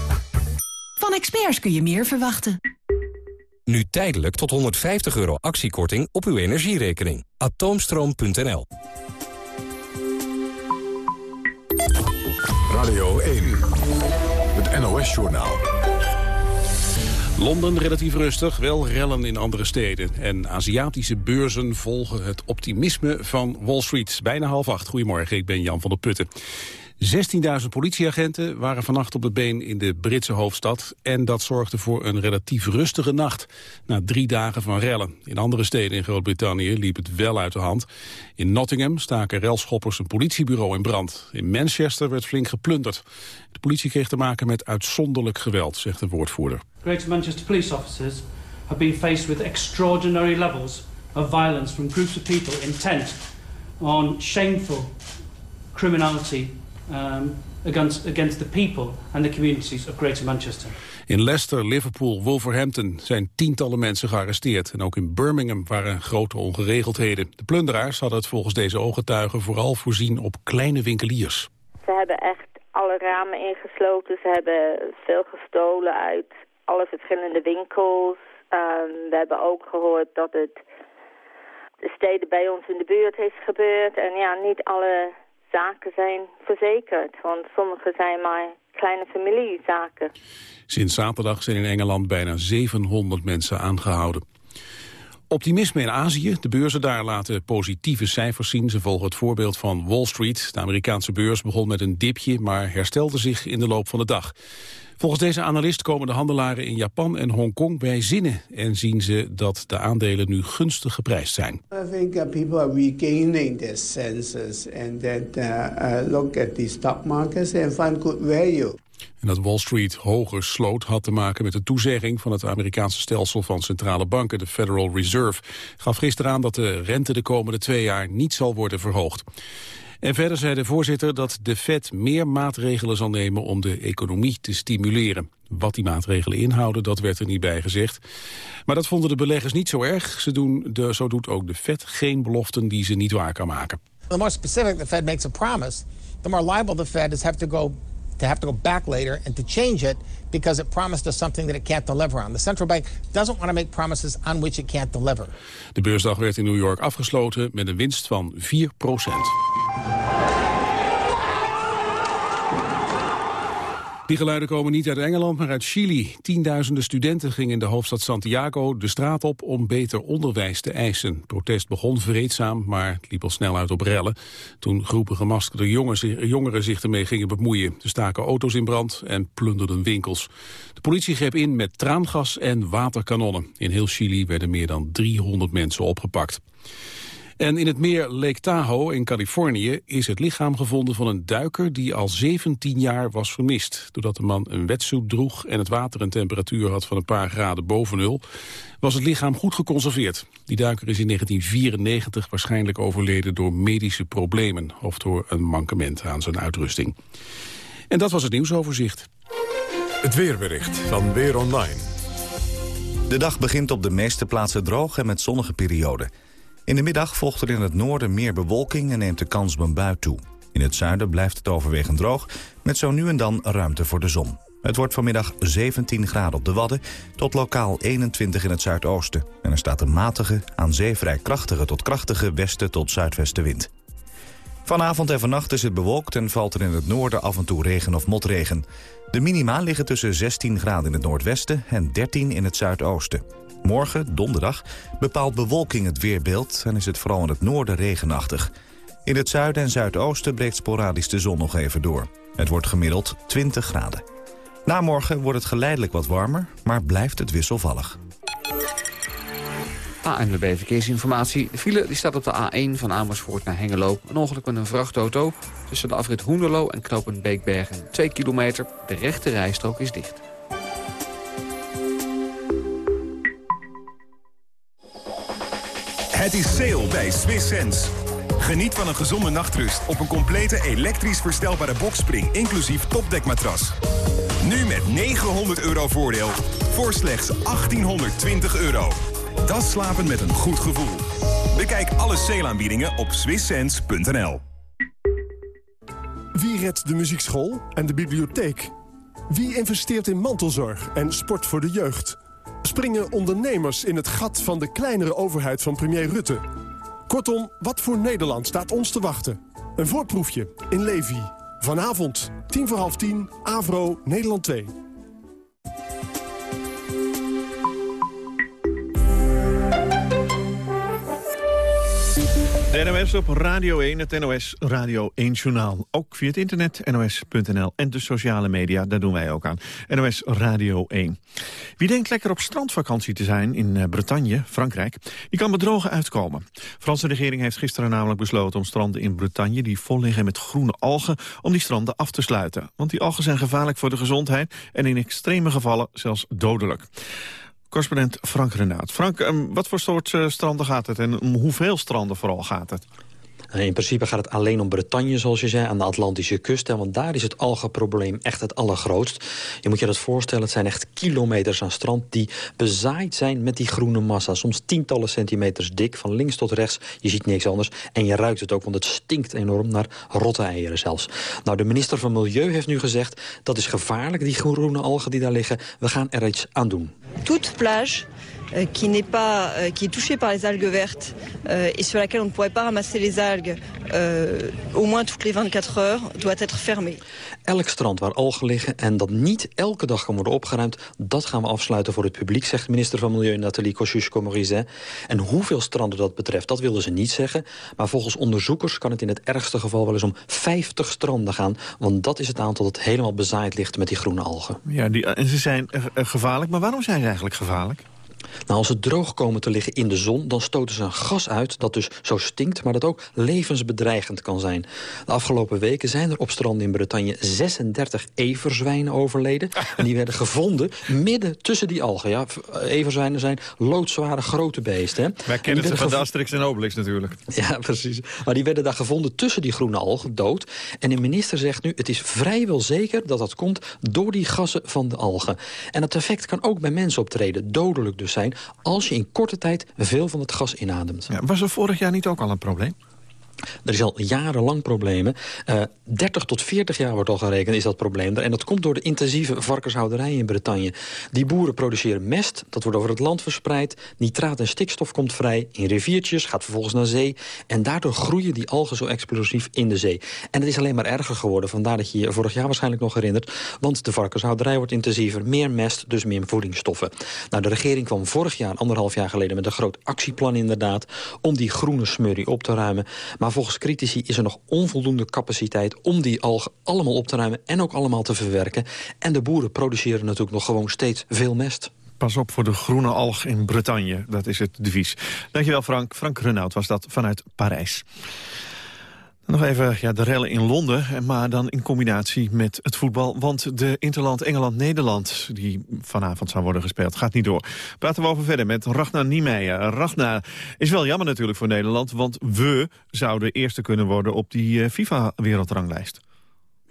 Van experts kun je meer verwachten. Nu tijdelijk tot 150 euro actiekorting op uw energierekening. Atoomstroom.nl Radio 1, het NOS-journaal. Londen relatief rustig, wel rellen in andere steden. En Aziatische beurzen volgen het optimisme van Wall Street. Bijna half acht. Goedemorgen, ik ben Jan van der Putten. 16.000 politieagenten waren vannacht op de been in de Britse hoofdstad. En dat zorgde voor een relatief rustige nacht. Na drie dagen van rellen. In andere steden in Groot-Brittannië liep het wel uit de hand. In Nottingham staken relschoppers een politiebureau in brand. In Manchester werd flink geplunderd. De politie kreeg te maken met uitzonderlijk geweld, zegt een woordvoerder. Greater Manchester police officers have been faced with extraordinary levels of violence from groups of people intent on shameful criminality um, against, against the people and the communities of Greater Manchester. In Leicester, Liverpool, Wolverhampton zijn tientallen mensen gearresteerd. En ook in Birmingham waren grote ongeregeldheden. De plunderaars hadden het volgens deze ooggetuigen vooral voorzien op kleine winkeliers. Ze hebben echt alle ramen ingesloten. Ze hebben veel gestolen uit alle verschillende winkels. Ehm, we hebben ook gehoord dat het de steden bij ons in de buurt is gebeurd. En ja, niet alle zaken zijn verzekerd. Want sommige zijn maar kleine familiezaken. Sinds zaterdag zijn in Engeland bijna 700 mensen aangehouden. Optimisme in Azië. De beurzen daar laten positieve cijfers zien. Ze volgen het voorbeeld van Wall Street. De Amerikaanse beurs begon met een dipje, maar herstelde zich in de loop van de dag. Volgens deze analist komen de handelaren in Japan en Hongkong bij zinnen... en zien ze dat de aandelen nu gunstig geprijsd zijn. I think uh, people are regaining their senses and that uh, uh, look at the stock markets and find good value. En dat Wall Street hoger sloot had te maken met de toezegging van het Amerikaanse stelsel van centrale banken, de Federal Reserve. Gaf gisteren aan dat de rente de komende twee jaar niet zal worden verhoogd. En verder zei de voorzitter dat de Fed meer maatregelen zal nemen om de economie te stimuleren. Wat die maatregelen inhouden, dat werd er niet bij gezegd. Maar dat vonden de beleggers niet zo erg. Ze doen de, zo doet ook de Fed geen beloften die ze niet waar kan maken. The more specific the Fed makes a promise, the more liable the Fed is have to go to have to go back later and to change it because it promised us something that it can't deliver on. The central bank doesn't want to make promises on which it can't deliver. De beursdag werd in New York afgesloten met een winst van 4 procent. Die geluiden komen niet uit Engeland, maar uit Chili. Tienduizenden studenten gingen in de hoofdstad Santiago de straat op om beter onderwijs te eisen. Protest begon vreedzaam, maar het liep al snel uit op rellen. Toen groepen gemaskerde jongeren zich ermee gingen bemoeien. Ze staken auto's in brand en plunderden winkels. De politie greep in met traangas en waterkanonnen. In heel Chili werden meer dan 300 mensen opgepakt. En in het meer Lake Tahoe in Californië is het lichaam gevonden van een duiker die al 17 jaar was vermist. Doordat de man een wetsuit droeg en het water een temperatuur had van een paar graden boven nul, was het lichaam goed geconserveerd. Die duiker is in 1994 waarschijnlijk overleden door medische problemen of door een mankement aan zijn uitrusting. En dat was het nieuwsoverzicht. Het weerbericht van Weer Online. De dag begint op de meeste plaatsen droog en met zonnige perioden. In de middag volgt er in het noorden meer bewolking en neemt de kans op een bui toe. In het zuiden blijft het overwegend droog, met zo nu en dan ruimte voor de zon. Het wordt vanmiddag 17 graden op de Wadden tot lokaal 21 in het zuidoosten. En er staat een matige, aan zee vrij krachtige tot krachtige westen tot zuidwestenwind. Vanavond en vannacht is het bewolkt en valt er in het noorden af en toe regen of motregen. De minima liggen tussen 16 graden in het noordwesten en 13 in het zuidoosten. Morgen, donderdag, bepaalt bewolking het weerbeeld en is het vooral in het noorden regenachtig. In het zuiden en zuidoosten breekt sporadisch de zon nog even door. Het wordt gemiddeld 20 graden. Na morgen wordt het geleidelijk wat warmer, maar blijft het wisselvallig. ANWB Verkeersinformatie. De file die staat op de A1 van Amersfoort naar Hengelo. Een ongeluk met een vrachtauto. Tussen de afrit Hoenderloo en knooppunt Beekbergen 2 kilometer. De rechte rijstrook is dicht. Het is sale bij Swiss Sense. Geniet van een gezonde nachtrust op een complete elektrisch verstelbare bokspring... inclusief topdekmatras. Nu met 900 euro voordeel voor slechts 1820 euro. Dat slapen met een goed gevoel. Bekijk alle sale-aanbiedingen op swisssense.nl. Wie redt de muziekschool en de bibliotheek? Wie investeert in mantelzorg en sport voor de jeugd? Springen ondernemers in het gat van de kleinere overheid van premier Rutte? Kortom, wat voor Nederland staat ons te wachten? Een voorproefje in Levi. Vanavond, tien voor half tien, Avro, Nederland 2. De NOS op Radio 1, het NOS Radio 1 Journaal. Ook via het internet, nos.nl en de sociale media, daar doen wij ook aan. NOS Radio 1. Wie denkt lekker op strandvakantie te zijn in eh, Bretagne, Frankrijk, die kan bedrogen uitkomen. De Franse regering heeft gisteren namelijk besloten om stranden in Bretagne... die vol liggen met groene algen, om die stranden af te sluiten. Want die algen zijn gevaarlijk voor de gezondheid en in extreme gevallen zelfs dodelijk. Correspondent Frank Renaat. Frank, um, wat voor soort uh, stranden gaat het en om hoeveel stranden vooral gaat het? In principe gaat het alleen om Bretagne, zoals je zei, aan de Atlantische kust. Want daar is het algenprobleem echt het allergrootst. Je moet je dat voorstellen, het zijn echt kilometers aan strand... die bezaaid zijn met die groene massa. Soms tientallen centimeters dik, van links tot rechts. Je ziet niks anders. En je ruikt het ook, want het stinkt enorm naar rotte eieren zelfs. Nou, de minister van Milieu heeft nu gezegd... dat is gevaarlijk, die groene algen die daar liggen. We gaan er iets aan doen. Toute plage qui n'est pas euh, qui est touchée par les algues vertes euh, et sur laquelle on ne pourrait pas ramasser les algues euh, au moins toutes les 24 heures doit être fermée. Elk strand waar algen liggen en dat niet elke dag kan worden opgeruimd... dat gaan we afsluiten voor het publiek, zegt minister van Milieu Nathalie Kosciusko-Morizet. En hoeveel stranden dat betreft, dat wilden ze niet zeggen. Maar volgens onderzoekers kan het in het ergste geval wel eens om 50 stranden gaan. Want dat is het aantal dat helemaal bezaaid ligt met die groene algen. Ja, die, en ze zijn uh, gevaarlijk, maar waarom zijn ze eigenlijk gevaarlijk? Nou, als ze droog komen te liggen in de zon... dan stoten ze een gas uit dat dus zo stinkt... maar dat ook levensbedreigend kan zijn. De afgelopen weken zijn er op stranden in Bretagne... 36 everzwijnen overleden. En die werden gevonden midden tussen die algen. Ja, everzwijnen zijn loodzware grote beesten. Hè? Wij kennen ze van de Asterix en Obelix natuurlijk. Ja, precies. Maar die werden daar gevonden tussen die groene algen, dood. En de minister zegt nu, het is vrijwel zeker dat dat komt... door die gassen van de algen. En dat effect kan ook bij mensen optreden, dodelijk dus zijn... als je in korte tijd veel van het gas inademt. Ja, was er vorig jaar niet ook al een probleem? Er is al jarenlang problemen. Uh, 30 tot 40 jaar wordt al gerekend is dat probleem er. En dat komt door de intensieve varkenshouderij in Bretagne. Die boeren produceren mest, dat wordt over het land verspreid. Nitraat en stikstof komt vrij in riviertjes, gaat vervolgens naar zee. En daardoor groeien die algen zo explosief in de zee. En het is alleen maar erger geworden. Vandaar dat je je vorig jaar waarschijnlijk nog herinnert. Want de varkenshouderij wordt intensiever. Meer mest, dus meer voedingsstoffen. Nou, de regering kwam vorig jaar, anderhalf jaar geleden... met een groot actieplan inderdaad... om die groene smurrie op te ruimen. Maar volgens critici is er nog onvoldoende capaciteit... om die algen allemaal op te ruimen en ook allemaal te verwerken. En de boeren produceren natuurlijk nog gewoon steeds veel mest. Pas op voor de groene alg in Bretagne, dat is het devies. Dankjewel Frank. Frank Renaud was dat vanuit Parijs. Nog even ja, de rellen in Londen, maar dan in combinatie met het voetbal. Want de Interland Engeland-Nederland, die vanavond zou worden gespeeld, gaat niet door. Praten we over verder met Ragnar Niemeyer. Ragnar, is wel jammer natuurlijk voor Nederland, want we zouden eerste kunnen worden op die FIFA-wereldranglijst.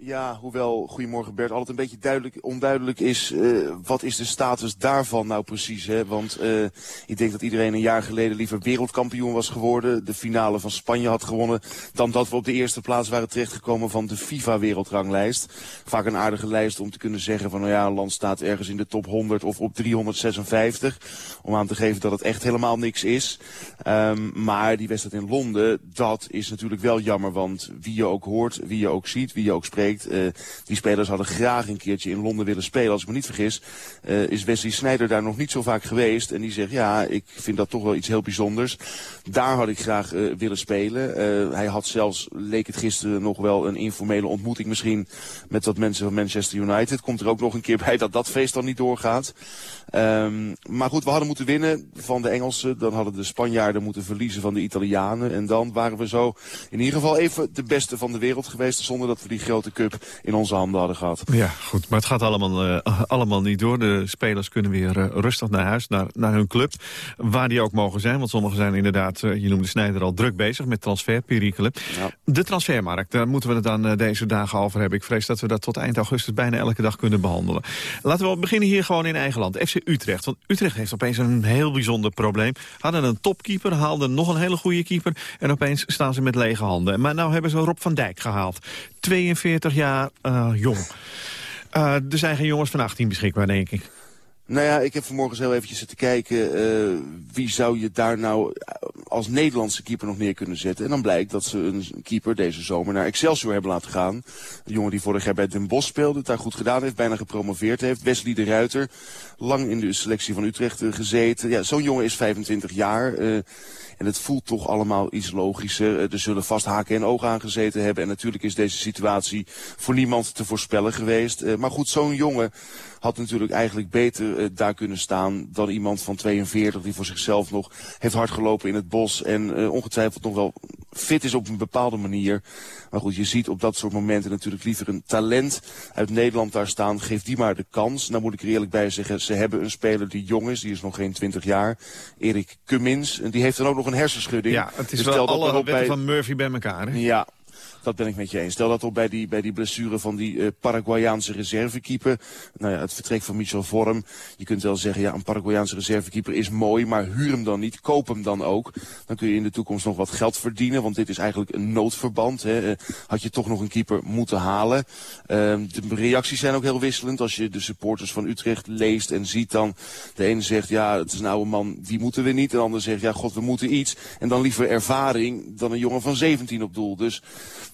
Ja, hoewel, goedemorgen Bert, altijd een beetje duidelijk, onduidelijk is... Uh, wat is de status daarvan nou precies, hè? Want uh, ik denk dat iedereen een jaar geleden liever wereldkampioen was geworden... de finale van Spanje had gewonnen... dan dat we op de eerste plaats waren terechtgekomen van de FIFA-wereldranglijst. Vaak een aardige lijst om te kunnen zeggen van... nou ja, een land staat ergens in de top 100 of op 356... om aan te geven dat het echt helemaal niks is. Um, maar die wedstrijd in Londen, dat is natuurlijk wel jammer... want wie je ook hoort, wie je ook ziet, wie je ook spreekt... Uh, die spelers hadden graag een keertje in Londen willen spelen. Als ik me niet vergis, uh, is Wesley Sneijder daar nog niet zo vaak geweest. En die zegt, ja, ik vind dat toch wel iets heel bijzonders. Daar had ik graag uh, willen spelen. hij had zelfs, leek het gisteren nog wel een informele ontmoeting misschien... met wat mensen van Manchester United. Komt er ook nog een keer bij dat dat feest dan niet doorgaat. Um, maar goed, we hadden moeten winnen van de Engelsen. Dan hadden de Spanjaarden moeten verliezen van de Italianen. En dan waren we zo in ieder geval even de beste van de wereld geweest... zonder dat we die grote cup in onze handen hadden gehad. Ja, goed. Maar het gaat allemaal, uh, allemaal niet door. De spelers kunnen weer uh, rustig naar huis, naar, naar hun club. Waar die ook mogen zijn. Want sommigen zijn inderdaad, uh, je noemde Snijder al, druk bezig met transferperikelen. Ja. De transfermarkt, daar moeten we het dan deze dagen over hebben. Ik vrees dat we dat tot eind augustus bijna elke dag kunnen behandelen. Laten we beginnen hier gewoon in eigen land. FC Utrecht. Want Utrecht heeft opeens een heel bijzonder probleem. Hadden een topkeeper, haalden nog een hele goede keeper... en opeens staan ze met lege handen. Maar nou hebben ze Rob van Dijk gehaald. 42 jaar uh, jong. Uh, er zijn geen jongens van 18 beschikbaar, denk ik. Nou ja, ik heb vanmorgen heel eventjes zitten kijken... Uh, wie zou je daar nou als Nederlandse keeper nog neer kunnen zetten. En dan blijkt dat ze een keeper deze zomer naar Excelsior hebben laten gaan. Een jongen die vorig jaar bij Den Bosch speelde, het daar goed gedaan heeft, bijna gepromoveerd heeft. Wesley de Ruiter, lang in de selectie van Utrecht gezeten. Ja, zo'n jongen is 25 jaar... En het voelt toch allemaal iets logischer. Er zullen vast haken en ogen aangezeten hebben. En natuurlijk is deze situatie voor niemand te voorspellen geweest. Maar goed, zo'n jongen had natuurlijk eigenlijk beter uh, daar kunnen staan dan iemand van 42 die voor zichzelf nog heeft hard gelopen in het bos en uh, ongetwijfeld nog wel fit is op een bepaalde manier. Maar goed, je ziet op dat soort momenten natuurlijk liever een talent uit Nederland daar staan. Geef die maar de kans. Nou moet ik er eerlijk bij zeggen, ze hebben een speler die jong is. Die is nog geen 20 jaar. Erik Cummins. En die heeft dan ook nog een hersenschudding. Ja, het is Dus wel alle wetten bij- van Murphy bij elkaar. Hè? Ja, dat ben ik met je eens. Stel dat op bij die, bij die blessure van die eh, Paraguayaanse reservekeeper. Nou ja, het vertrek van Michel Vorm. Je kunt wel zeggen, ja, een Paraguayaanse reservekeeper is mooi, maar huur hem dan niet. Koop hem dan ook. Dan kun je in de toekomst nog wat geld verdienen, want dit is eigenlijk een noodverband. Hè. Eh, Had je toch nog een keeper moeten halen. Ehm, de reacties zijn ook heel wisselend. Als je de supporters van Utrecht leest en ziet dan... De ene zegt, ja, het is een oude man, die moeten we niet. En de ander zegt, ja, god, we moeten iets. En dan liever ervaring dan een jongen van 17 op doel. Dus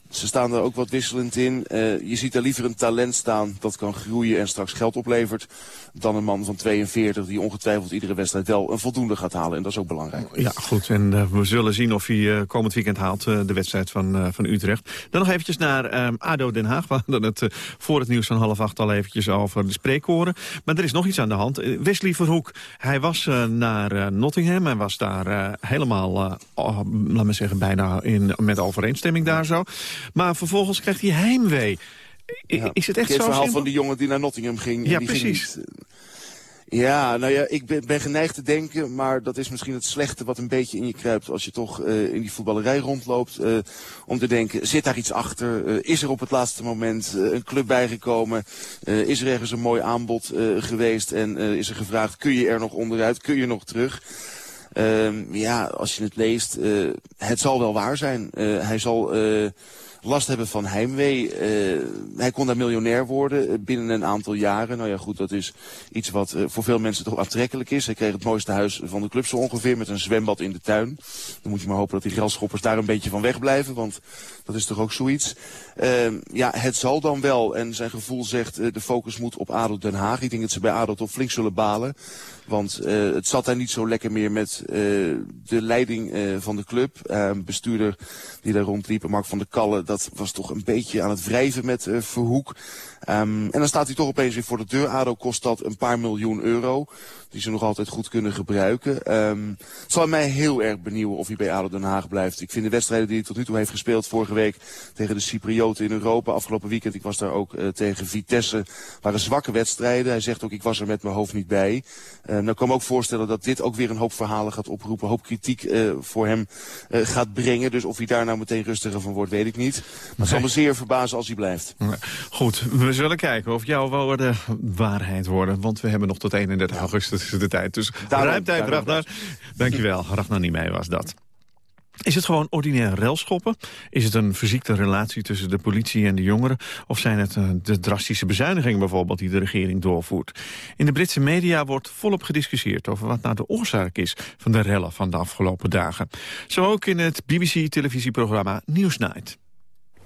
ze staan er ook wat wisselend in. Eh, je ziet er liever een talent staan dat kan groeien en straks geld oplevert... dan een man van 42 die ongetwijfeld iedere wedstrijd wel een voldoende gaat halen. En dat is ook belangrijk. Ja, goed. En eh, we zullen zien of hij eh, komend weekend haalt de wedstrijd van, van Utrecht. Dan nog eventjes naar ehm, ADO Den Haag. We hadden het voor het nieuws van half acht al eventjes over de spreekkoren. Maar er is nog iets aan de hand. Wesley Verhoek, hij was naar Nottingham. Hij was daar helemaal, oh, laat me zeggen, bijna in, met overeenstemming daar zo. Maar vervolgens krijgt hij heimwee. Is het echt Het zo verhaal simpel? van die jongen die naar Nottingham ging. en Ja, die ging precies. niet, eh, ja, nou ja, ik ben, ben geneigd te denken, maar dat is misschien het slechte wat een beetje in je kruipt als je toch eh, in die voetballerij rondloopt. eh, om te denken, zit daar iets achter? Is er op het laatste moment een club bijgekomen? Is er ergens een mooi aanbod geweest en is er gevraagd, kun je er nog onderuit? Kun je nog terug? Ehm, ja, als je het leest, het zal wel waar zijn. Hij zal last hebben van heimwee. Eh, hij kon daar miljonair worden eh, binnen een aantal jaren. Nou ja, goed, dat is iets wat eh, voor veel mensen toch aantrekkelijk is. Hij kreeg het mooiste huis van de club zo ongeveer met een zwembad in de tuin. Dan moet je maar hopen dat die geldschoppers daar een beetje van wegblijven, want dat is toch ook zoiets. Ehm, ja, het zal dan wel. En zijn gevoel zegt, de focus moet op ADO Den Haag. Ik denk dat ze bij ADO toch flink zullen balen. Want eh, het zat daar niet zo lekker meer met eh, de leiding eh, van de club. Bestuurder die daar rondliep, Mark van der Kallen, dat was toch een beetje aan het wrijven met Verhoek. Ehm, en dan staat hij toch opeens weer voor de deur. ADO kost dat een paar miljoen euro. Die ze nog altijd goed kunnen gebruiken. Ehm, het zal mij heel erg benieuwen of hij bij ADO Den Haag blijft. Ik vind de wedstrijden die hij tot nu toe heeft gespeeld vorige week tegen de Cyprioten in Europa. Afgelopen weekend, ik was daar ook tegen Vitesse. waren zwakke wedstrijden. Hij zegt ook, ik was er met mijn hoofd niet bij. Uh, nou kan me ook voorstellen dat dit ook weer een hoop verhalen gaat oproepen. Een hoop kritiek eh, voor hem eh, gaat brengen. Dus of hij daar nou meteen rustiger van wordt, weet ik niet. Maar het zal me zeer verbazen als hij blijft. Goed, we zullen kijken of jouw woorden waarheid worden. Want we hebben nog tot 31 augustus de tijd. Dus Daarom, ruim tijd, daarom. Ragnar. Dankjewel, Ragnar niet mee was dat. Is het gewoon ordinair relschoppen? Is het een verziekte relatie tussen de politie en de jongeren? Of zijn het eh, de drastische bezuinigingen bijvoorbeeld die de regering doorvoert? In de Britse media wordt volop gediscussieerd over wat nou de oorzaak is van de rellen van de afgelopen dagen. Zo ook in het BBC-televisieprogramma Newsnight.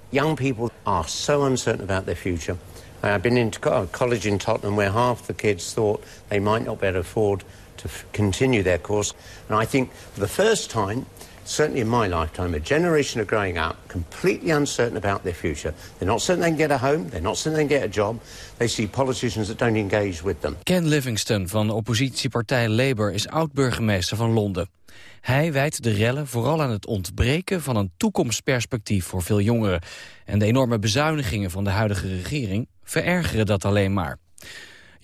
Young people are so uncertain about their future. Uh, I've been into co- college in Tottenham where half the kids thought they might not be able to afford to continue their course. And I think for the first time, certainly in my lifetime, a generation are growing up completely uncertain about their future. They're not certain they can get a home. They're not certain they can get a job. They see politicians that don't engage with them. Ken Livingstone van oppositiepartij Labour is oud-burgemeester van Londen. Hij wijt de rellen vooral aan het ontbreken van een toekomstperspectief voor veel jongeren. En de enorme bezuinigingen van de huidige regering verergeren dat alleen maar.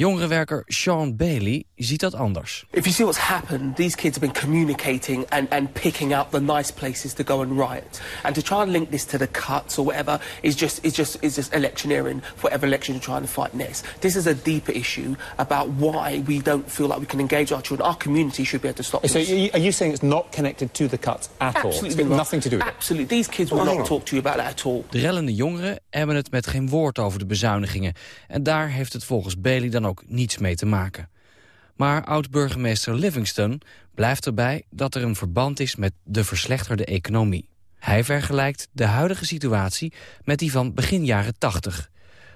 Jongerenwerker Sean Bailey ziet dat anders. If you see what's happened, these kids have been communicating and, and picking out the nice places to go and riot. And to try and link this to the cuts or whatever is just is just is just electioneering for whatever election you're trying to fight next. This is a deeper issue about why we don't feel like we can engage our children. Our community should be able to stop So this. are you, are you saying it's not connected to the cuts at all? Absolutely got not. nothing to do with it? Absolutely. These kids will Oh, not talk to you about that at all. De rellende jongeren hebben het met geen woord over de bezuinigingen. En daar heeft het volgens Bailey dan ook niets mee te maken. Maar oud-burgemeester Livingstone blijft erbij dat er een verband is met de verslechterde economie. Hij vergelijkt de huidige situatie met die van begin jaren 80.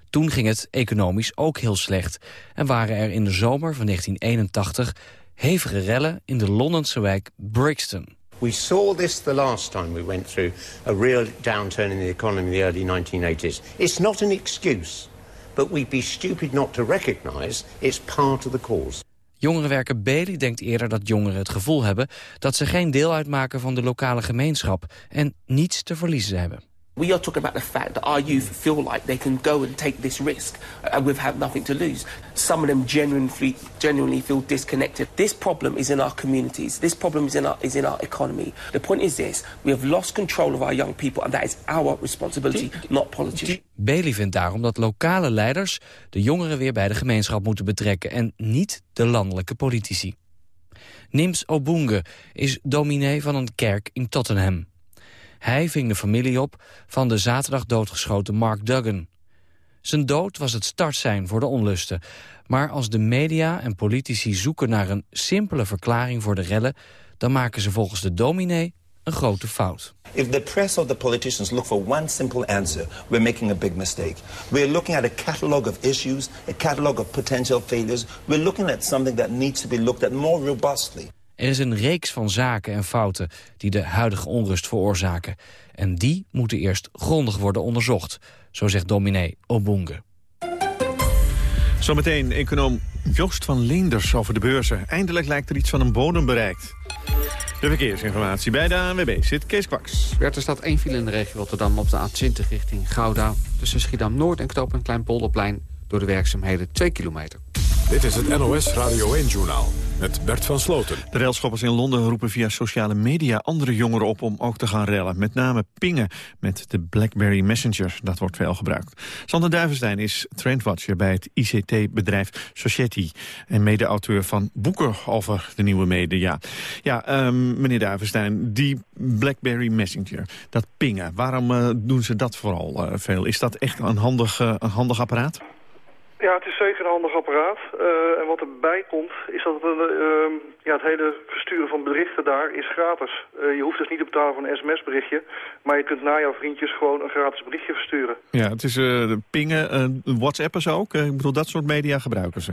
Toen ging het economisch ook heel slecht en waren er in de zomer van 1981 hevige rellen in de Londense wijk Brixton. We saw this the last time we went through a real downturn in the economy in the early 1980s. It's not an excuse, but we'd be stupid not to recognise it's part of the cause. Jongerenwerker Bailey denkt eerder dat jongeren het gevoel hebben... dat ze geen deel uitmaken van de lokale gemeenschap... en niets te verliezen hebben. We are talking about the fact that our youth feel like they can go and take this risk and we've had nothing to lose. Some of them genuinely, genuinely feel disconnected. This problem is in our communities. This problem is in our, is in our economy. The point is this, we have lost control of our young people and that is our responsibility, not politicians. Bailey vindt daarom dat lokale leiders de jongeren weer bij de gemeenschap moeten betrekken... en niet de landelijke politici. Nims Obunge is dominee van een kerk in Tottenham. Hij ving de familie op van de zaterdag doodgeschoten Mark Duggan. Zijn dood was het startsein voor de onlusten. Maar als de media en politici zoeken naar een simpele verklaring voor de rellen... dan maken ze volgens de dominee een grote fout. If the press or the politicians look for one simple answer, we're making a big mistake. We're looking at a catalog of issues, a catalog of potential failures. We're looking at something that needs to be looked at more robustly. Er is een reeks van zaken en fouten die de huidige onrust veroorzaken. En die moeten eerst grondig worden onderzocht, zo zegt dominee Obunge. Zometeen econoom Joost van Leenders over de beurzen. Eindelijk lijkt er iets van een bodem bereikt. De verkeersinformatie bij de ANWB zit Kees Kwaks. Werd er staat één file in de regio Rotterdam op de A20 richting Gouda. Tussen Schiedam-Noord en Knoop een Klein Polderplein. Door de werkzaamheden 2 kilometer. Dit is het NOS Radio 1-journaal met Bert van Sloten. De railschoppers in Londen roepen via sociale media andere jongeren op om ook te gaan rellen. Met name pingen met de BlackBerry Messenger. Dat wordt veel gebruikt. Sander Duivenstein is trendwatcher bij het ICT-bedrijf Society. En mede-auteur van boeken over de nieuwe media. Ja, um, meneer Duivenstein, die BlackBerry Messenger, dat pingen. Waarom uh, doen ze dat vooral uh, veel? Is dat echt een handig, uh, een handig apparaat? Ja, het is zeker een handig apparaat. Uh, en wat erbij komt, is dat het, uh, ja, het hele versturen van berichten daar is gratis. Uh, je hoeft dus niet te betalen voor een sms-berichtje, maar je kunt naar jouw vriendjes gewoon een gratis berichtje versturen. Ja, het is pingen, whatsappen ze ook. ik bedoel, dat soort media gebruiken ze.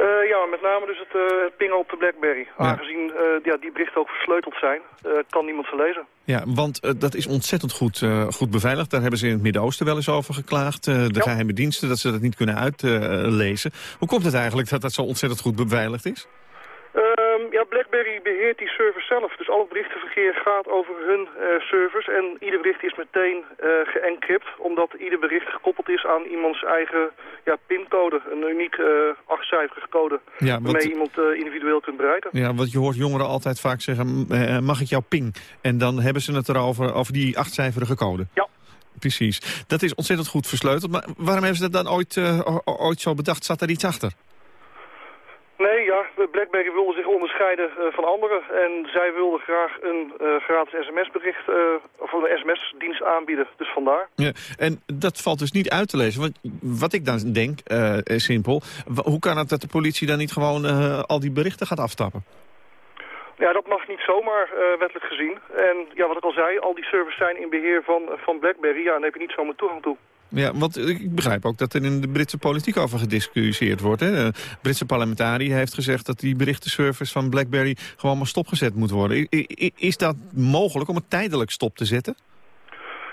Uh, ja, met name dus het, uh, het pingen op de BlackBerry. Ja. Aangezien uh, ja, die berichten ook versleuteld zijn, kan niemand ze lezen. Ja, want dat is ontzettend goed, goed beveiligd. Daar hebben ze in het Midden-Oosten wel eens over geklaagd. de ja. geheime diensten, dat ze dat niet kunnen uitlezen. Hoe komt het eigenlijk dat dat zo ontzettend goed beveiligd is? Um, ja, BlackBerry beheert die servers zelf. Dus al het berichtenverkeer gaat over hun uh, servers. En ieder bericht is meteen uh, geencrypt. Omdat ieder bericht gekoppeld is aan iemands eigen ja, pincode. Een uniek uh, achtcijferige code. Ja, waarmee iemand individueel kunt bereiken. Ja, want je hoort jongeren altijd vaak zeggen... mag ik jouw ping? En dan hebben ze het erover over die achtcijferige code. Ja. Precies. Dat is ontzettend goed versleuteld. Maar waarom hebben ze dat dan ooit, ooit zo bedacht? Zat er iets achter? BlackBerry wilde zich onderscheiden uh, van anderen. En zij wilden graag een uh, gratis sms-bericht uh, of een sms-dienst aanbieden. Dus vandaar. Ja, en dat valt dus niet uit te lezen. Want wat ik dan denk, is simpel. Hoe kan het dat de politie dan niet gewoon al die berichten gaat aftappen? Ja, dat mag niet zomaar wettelijk gezien. En ja, wat ik al zei, al die servers zijn in beheer van, van BlackBerry. Ja, dan heb je niet zomaar toegang toe. Ja, want ik begrijp ook dat er in de Britse politiek over gediscussieerd wordt. Hè? De Britse parlementariër heeft gezegd dat die berichtenservice van BlackBerry gewoon maar stopgezet moet worden. Is dat mogelijk om het tijdelijk stop te zetten?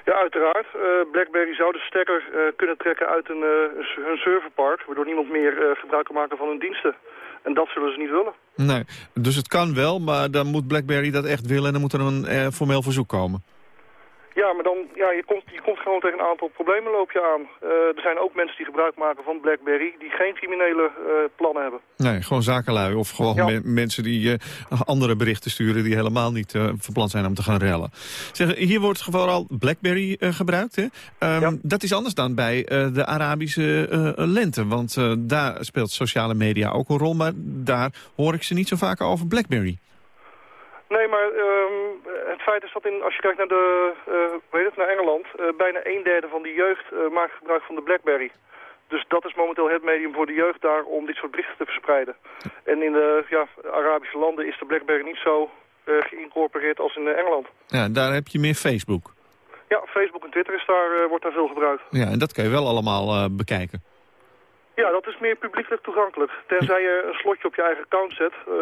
Ja, uiteraard. Uh, BlackBerry zou de stekker uh, kunnen trekken uit een, uh, hun serverpark... waardoor niemand meer gebruik kan maken van hun diensten. En dat zullen ze niet willen. Nee, dus het kan wel, maar dan moet BlackBerry dat echt willen... en dan moet er een formeel verzoek komen. Ja, maar dan, ja, je komt, je komt gewoon tegen een aantal problemen loop je aan. Uh, er zijn ook mensen die gebruik maken van BlackBerry die geen criminele uh, plannen hebben. Nee, gewoon zakenlui of gewoon ja. me mensen die uh, andere berichten sturen die helemaal niet verpland zijn om te gaan rellen. Zeg, hier wordt vooral BlackBerry gebruikt. Hè? Um, ja. Dat is anders dan bij de Arabische lente, want daar speelt sociale media ook een rol, maar daar hoor ik ze niet zo vaak over BlackBerry. Nee, maar um, het feit is dat in, als je kijkt naar, de, uh, weet het, naar Engeland... Uh, bijna een derde van de jeugd uh, maakt gebruik van de BlackBerry. Dus dat is momenteel het medium voor de jeugd daar om dit soort berichten te verspreiden. En in de ja, Arabische landen is de BlackBerry niet zo geïncorporeerd als in Engeland. Ja, daar heb je meer Facebook. Ja, Facebook en Twitter is daar, wordt daar veel gebruikt. Ja, en dat kan je wel allemaal bekijken. Ja, dat is meer publiekelijk toegankelijk. Tenzij je een slotje op je eigen account zet. Uh,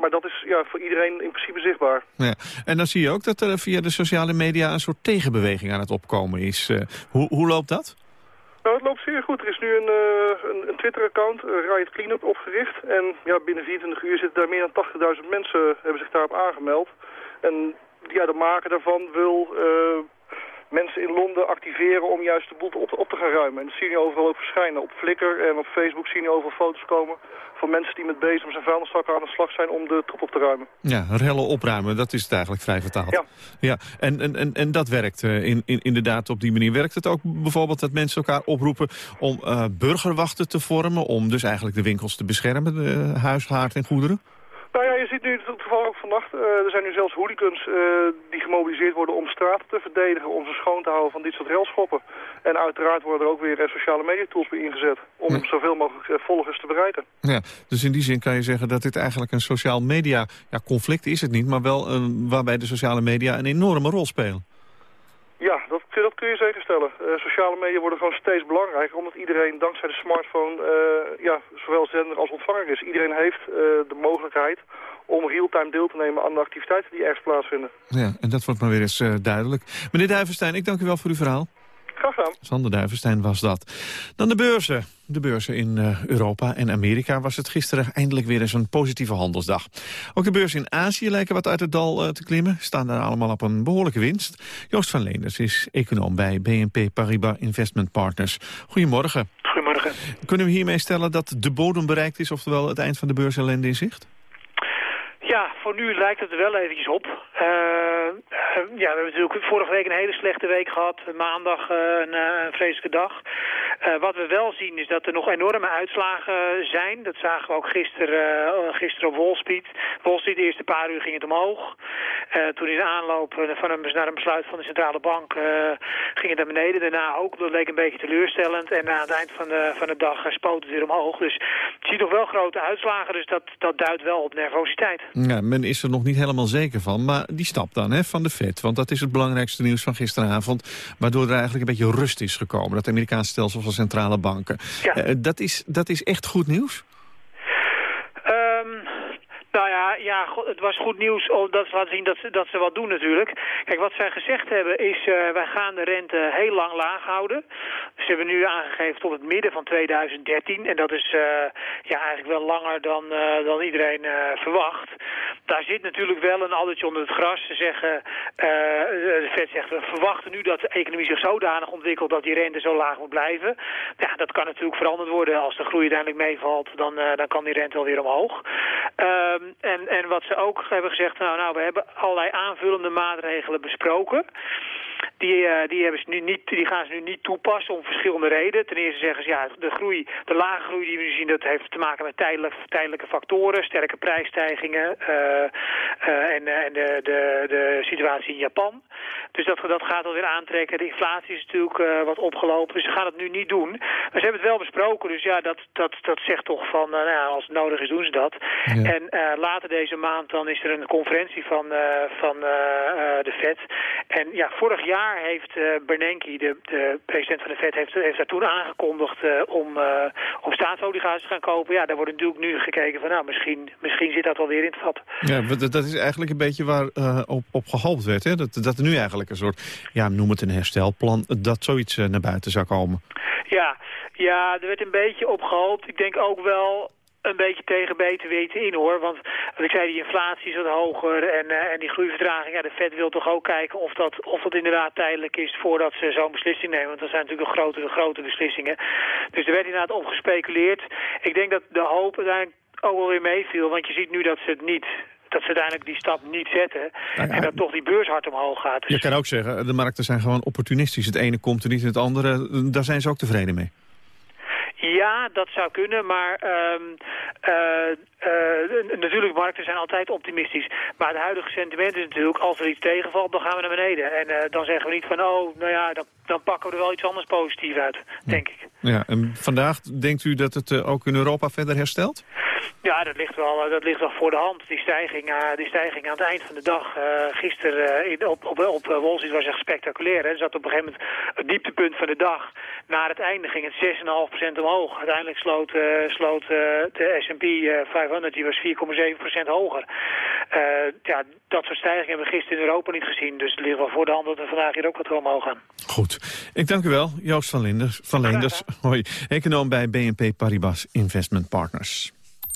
maar dat is ja, voor iedereen in principe zichtbaar. Ja. En dan zie je ook dat er via de sociale media een soort tegenbeweging aan het opkomen is. Uh, hoe, hoe loopt dat? Nou, het loopt zeer goed. Er is nu een, uh, een, een Twitter-account, Riot Cleanup, opgericht. En ja, binnen 24 uur zitten daar meer dan 80.000 mensen hebben zich daarop aangemeld. En ja, de maker daarvan wil mensen in Londen activeren om juist de boel op, op te gaan ruimen. En dat zie je overal ook verschijnen. Op Flickr en op Facebook zie je overal foto's komen van mensen die met bezems en vuilniszakken aan de slag zijn om de troep op te ruimen. Ja, rellen opruimen, dat is het eigenlijk vrij vertaald. Ja. ja en, en, en, en dat werkt uh, in, in, inderdaad op die manier. Werkt het ook bijvoorbeeld dat mensen elkaar oproepen om uh, burgerwachten te vormen... om dus eigenlijk de winkels te beschermen, de haard en goederen? Nou ja, je ziet nu toevallig ook vannacht, uh, er zijn nu zelfs hooligans uh, die gemobiliseerd worden om straten te verdedigen, om ze schoon te houden van dit soort relschoppen. En uiteraard worden er ook weer uh, sociale media tools bij ingezet om ja. zoveel mogelijk volgers te bereiken. Ja, dus in die zin kan je zeggen dat dit eigenlijk een sociaal media, ja conflict is het niet, maar wel waarbij de sociale media een enorme rol spelen. Ja, dat, kun je zeker stellen. Uh, sociale media worden gewoon steeds belangrijker, omdat iedereen dankzij de smartphone uh, ja, zowel zender als ontvanger is. Iedereen heeft uh, de mogelijkheid om real-time deel te nemen aan de activiteiten die ergens plaatsvinden. Ja, en dat wordt maar weer eens duidelijk. Meneer Duivenstein, ik dank u wel voor uw verhaal. Graag gedaan. Sander Duivenstein was dat. Dan de beurzen. De beurzen in uh, Europa en Amerika was het gisteren eindelijk weer eens een positieve handelsdag. Ook de beurzen in Azië lijken wat uit het dal uh, te klimmen. Staan daar allemaal op een behoorlijke winst. Joost van Leenders is econoom bij BNP Paribas Investment Partners. Goedemorgen. Goedemorgen. Kunnen we hiermee stellen dat de bodem bereikt is, oftewel het eind van de beursellende in zicht? Ja, voor nu lijkt het er wel eventjes op. Uh, ja, we hebben natuurlijk vorige week een hele slechte week gehad. Maandag uh, een, een, vreselijke dag. wat we wel zien is dat er nog enorme uitslagen zijn. Dat zagen we ook gisteren, gisteren op Wall Street. Wall Street, de eerste paar uur ging het omhoog. toen in de aanloop van een, naar een besluit van de centrale bank ging het naar beneden. Daarna ook, dat leek een beetje teleurstellend. En aan het eind van de, van de dag spoot het weer omhoog. Dus je ziet nog wel grote uitslagen, dus dat, dat duidt wel op nervositeit. Ja, men is er nog niet helemaal zeker van. Maar die stap dan van de Fed, want dat is het belangrijkste nieuws van gisteravond... waardoor er eigenlijk een beetje rust is gekomen. Dat Amerikaanse stelsel van centrale banken. Ja. Uh, dat, is, dat is echt goed nieuws? Um, nou ja, het was goed nieuws dat ze laten zien dat ze, dat ze wat doen natuurlijk. Kijk, wat zij gezegd hebben is, uh, wij gaan de rente heel lang laag houden. Ze hebben nu aangegeven tot het midden van 2013. En dat is uh, ja, eigenlijk wel langer dan, uh, dan iedereen verwacht. Daar zit natuurlijk wel een addertje onder het gras. Ze zeggen, de Fed zegt, we verwachten nu dat de economie zich zodanig ontwikkelt dat die rente zo laag moet blijven. Ja, dat kan natuurlijk veranderd worden. Als de groei uiteindelijk meevalt, dan, dan kan die rente alweer omhoog. Um, en, en wat ze ook hebben gezegd, nou, nou we hebben allerlei aanvullende maatregelen besproken. Die, uh, die, hebben ze nu niet, die gaan ze nu niet toepassen om verschillende redenen. Ten eerste zeggen ze, ja, de, groei, de lage groei die we nu zien, dat heeft te maken met tijdelijk, tijdelijke factoren, sterke prijsstijgingen uh, uh, en, en de, de, de situatie in Japan. Dus dat, dat gaat alweer aantrekken. De inflatie is natuurlijk wat opgelopen, dus ze gaan het nu niet doen. Maar ze hebben het wel besproken, dus ja, dat, dat, dat zegt toch van, nou, als het nodig is, doen ze dat. Ja. En later deze maand dan is er een conferentie van, van de FED. En ja, vorig jaar heeft Bernanke, de, de, president van de Fed, heeft, heeft daar toen aangekondigd om, om staatsobligaties te gaan kopen. Ja, daar wordt natuurlijk nu gekeken van, nou, misschien, misschien zit dat alweer in het vat. Ja, dat is eigenlijk een beetje waar op, op gehoopt werd, hè? Dat, dat er nu eigenlijk een soort, ja, noem het een herstelplan, dat zoiets naar buiten zou komen. Ja, ja, er werd een beetje op gehoopt. Ik denk ook wel een beetje tegen beter weten in hoor. Want wat ik zei, die inflatie is wat hoger en, uh, en die groeivertraging. Ja, de Fed wil toch ook kijken of dat, of dat inderdaad tijdelijk is voordat ze zo'n beslissing nemen. Want dat zijn natuurlijk de grote, grote beslissingen. Dus er werd inderdaad op gespeculeerd. Ik denk dat de hoop uiteindelijk ook wel weer meeviel. Want je ziet nu dat ze het niet dat ze uiteindelijk die stap niet zetten. Nou ja, en dat toch die beurs hard omhoog gaat. Dus... Je kan ook zeggen, de markten zijn gewoon opportunistisch. Het ene komt er niet, het andere, daar zijn ze ook tevreden mee. Ja, dat zou kunnen, maar um, uh, uh, natuurlijk, markten zijn altijd optimistisch. Maar het huidige sentiment is natuurlijk, als er iets tegenvalt, dan gaan we naar beneden. En uh, dan zeggen we niet van, oh, nou ja, dan, dan pakken we er wel iets anders positiefs uit, denk ik. Ja, en vandaag denkt u dat het ook in Europa verder herstelt? Ja, dat ligt wel, dat ligt wel voor de hand. Die stijging, uh, die stijging aan het eind van de dag, uh, gisteren uh, op, op, op Wall Street was echt spectaculair. Hè. Er zat op een gegeven moment het dieptepunt van de dag. Naar het einde ging het 6,5% omhoog. Uiteindelijk sloot, sloot de S&P 500, die was 4,7% hoger. ja, dat soort stijgingen hebben we gisteren in Europa niet gezien. Dus het ligt wel voor de hand dat we vandaag hier ook wat omhoog gaan. Goed. Ik dank u wel, Joost van, Linders, van Leenders. Hoi, econoom bij BNP Paribas Investment Partners.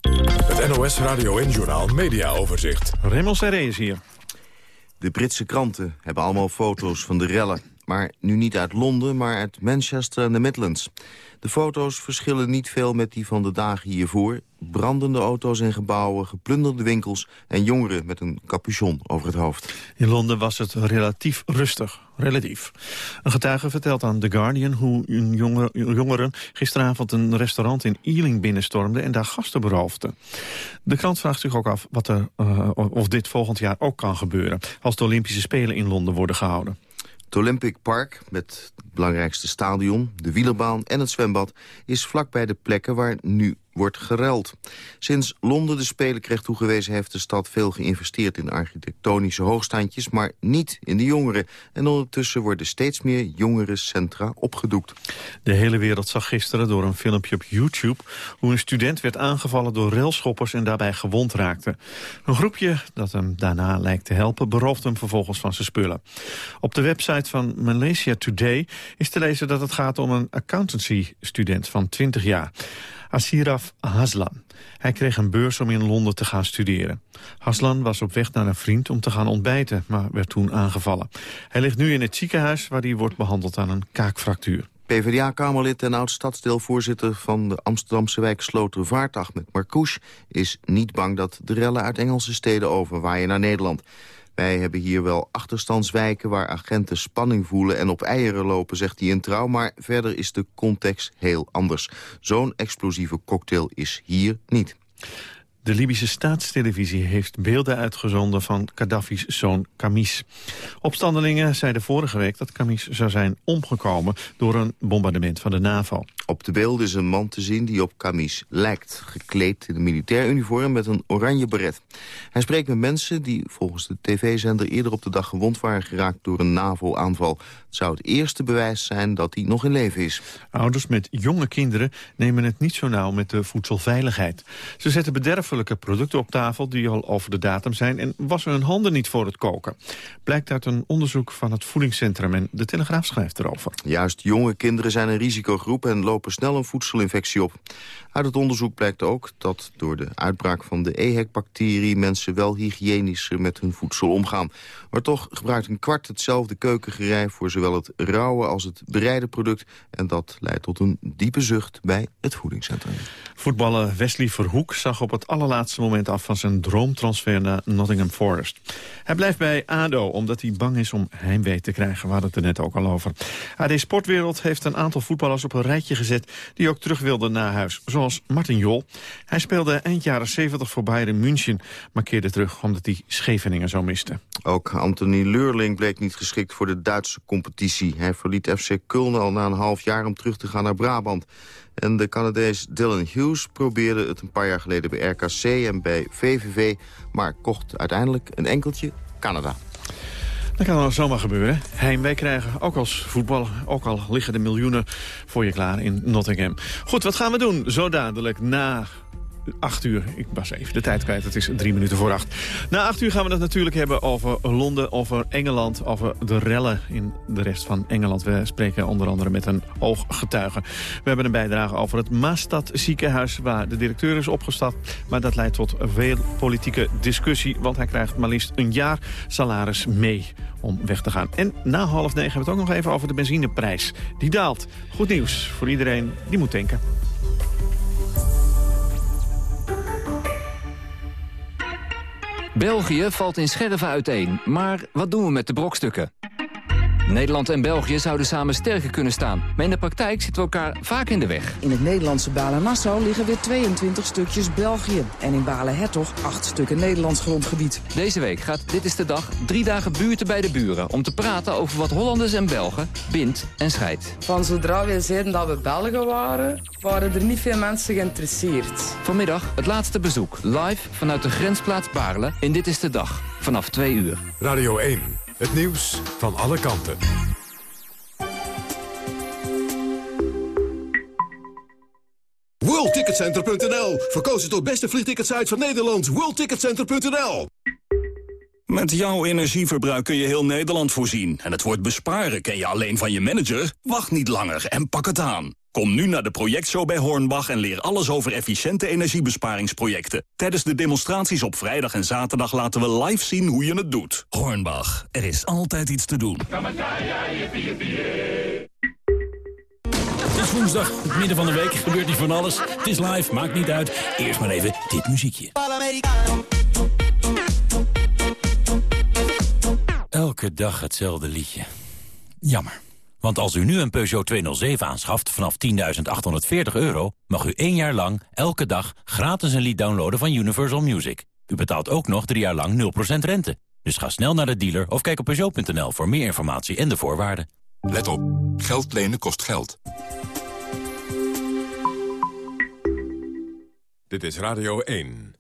Het NOS Radio en Journal Media Overzicht. Serré is hier. De Britse kranten hebben allemaal foto's van de rellen. Maar nu niet uit Londen, maar uit Manchester en de Midlands. De foto's verschillen niet veel met die van de dagen hiervoor. Brandende auto's en gebouwen, geplunderde winkels... en jongeren met een capuchon over het hoofd. In Londen was het relatief rustig. Relatief. Een getuige vertelt aan The Guardian hoe een jongeren gisteravond een restaurant in Ealing binnenstormden en daar gasten beroofden. De krant vraagt zich ook af wat er, uh, of dit volgend jaar ook kan gebeuren als de Olympische Spelen in Londen worden gehouden. Het Olympic Park, met het belangrijkste stadion, de wielerbaan en het zwembad... is vlakbij de plekken waar nu wordt gereld. Sinds Londen de Spelen kreeg toegewezen heeft de stad veel geïnvesteerd in architectonische hoogstandjes, maar niet in de jongeren. En ondertussen worden steeds meer jongerencentra opgedoekt. De hele wereld zag gisteren door een filmpje op YouTube hoe een student werd aangevallen door railschoppers en daarbij gewond raakte. Een groepje dat hem daarna lijkt te helpen beroofde hem vervolgens van zijn spullen. Op de website van Malaysia Today is te lezen dat het gaat om een accountancy-student van 20 jaar. Asiraf Haslan. Hij kreeg een beurs om in Londen te gaan studeren. Haslan was op weg naar een vriend om te gaan ontbijten, maar werd toen aangevallen. Hij ligt nu in het ziekenhuis waar hij wordt behandeld aan een kaakfractuur. PvdA-kamerlid en oud-stadsdeelvoorzitter van de Amsterdamse wijk Slotervaart, met Marcouche, is niet bang dat de rellen uit Engelse steden overwaaien naar Nederland. Wij hebben hier wel achterstandswijken waar agenten spanning voelen en op eieren lopen, zegt hij in trouw. Maar verder is de context heel anders. Zo'n explosieve cocktail is hier niet. De Libische staatstelevisie heeft beelden uitgezonden van Gaddafi's zoon Kamis. Opstandelingen zeiden vorige week dat Kamis zou zijn omgekomen door een bombardement van de NAVO. Op de beelden is een man te zien die op Kamis lijkt, gekleed in een militair uniform met een oranje beret. Hij spreekt met mensen die volgens de tv-zender eerder op de dag gewond waren geraakt door een NAVO-aanval. Het zou het eerste bewijs zijn dat hij nog in leven is. Ouders met jonge kinderen nemen het niet zo nauw met de voedselveiligheid. Ze zetten producten op tafel die al over de datum zijn... en wassen hun handen niet voor het koken. Blijkt uit een onderzoek van het voedingscentrum en de Telegraaf schrijft erover. Juist jonge kinderen zijn een risicogroep en lopen snel een voedselinfectie op. Uit het onderzoek blijkt ook dat door de uitbraak van de EHEC-bacterie... mensen wel hygiënischer met hun voedsel omgaan. Maar toch gebruikt een kwart hetzelfde keukengerij... voor zowel het rauwe als het bereide product. En dat leidt tot een diepe zucht bij het voedingscentrum. Voetballer Wesley Verhoek zag op het allerlaatste moment af... van zijn droomtransfer naar Nottingham Forest. Hij blijft bij ADO omdat hij bang is om heimwee te krijgen. We hadden het er net ook al over. AD Sportwereld heeft een aantal voetballers op een rijtje gezet... die ook terug wilden naar huis, zoals Martin Jol. Hij speelde eind jaren 70 voor Bayern München... maar keerde terug omdat hij Scheveningen zo miste. Ook Anthony Leurling bleek niet geschikt voor de Duitse competitie. Hij verliet FC Köln al na een half jaar om terug te gaan naar Brabant. En de Canadees Dylan Hughes probeerde het een paar jaar geleden bij RKC en bij VVV... maar kocht uiteindelijk een enkeltje Canada. Dat kan dan zomaar gebeuren. Heimwee krijgen, ook als voetballer. Ook al liggen de miljoenen voor je klaar in Nottingham. Goed, wat gaan we doen? Zo dadelijk na 8 uur. Ik was even de tijd kwijt, het is drie minuten voor acht. Na acht uur gaan we het natuurlijk hebben over Londen, over Engeland... over de rellen in de rest van Engeland. We spreken onder andere met een ooggetuige. We hebben een bijdrage over het Maastad ziekenhuis... waar de directeur is opgestapt. Maar dat leidt tot veel politieke discussie... want hij krijgt maar liefst een jaar salaris mee om weg te gaan. En na half negen hebben we het ook nog even over de benzineprijs. Die daalt. Goed nieuws voor iedereen die moet denken. België valt in scherven uiteen, maar wat doen we met de brokstukken? Nederland en België zouden samen sterker kunnen staan. Maar in de praktijk zitten we elkaar vaak in de weg. In het Nederlandse Balen-Nassau liggen weer 22 stukjes België. En in Balen-Hertog 8 stukken Nederlands grondgebied. Deze week gaat Dit is de Dag drie dagen buurten bij de buren... om te praten over wat Hollanders en Belgen bindt en scheidt. Van zodra we zeiden dat we Belgen waren... waren er niet veel mensen geïnteresseerd. Vanmiddag het laatste bezoek. Live vanuit de grensplaats Baarle in Dit is de Dag. Vanaf 2 uur. Radio 1. Het nieuws van alle kanten. WorldTicketCenter.nl Verkozen tot beste vliegticketsite van Nederland. WorldTicketCenter.nl Met jouw energieverbruik kun je heel Nederland voorzien. En het woord besparen ken je alleen van je manager? Wacht niet langer en pak het aan. Kom nu naar de projectshow bij Hornbach en leer alles over efficiënte energiebesparingsprojecten. Tijdens de demonstraties op vrijdag en zaterdag laten we live zien hoe je het doet. Hornbach, er is altijd iets te doen. Het is woensdag, het midden van de week, gebeurt niet van alles. Het is live, maakt niet uit. Eerst maar even dit muziekje. Elke dag hetzelfde liedje. Jammer. Want als u nu een Peugeot 207 aanschaft vanaf 10.840 euro... mag u één jaar lang, elke dag, gratis een lied downloaden van Universal Music. U betaalt ook nog drie jaar lang 0% rente. Dus ga snel naar de dealer of kijk op Peugeot.nl voor meer informatie en de voorwaarden. Let op, geld lenen kost geld. Dit is Radio 1.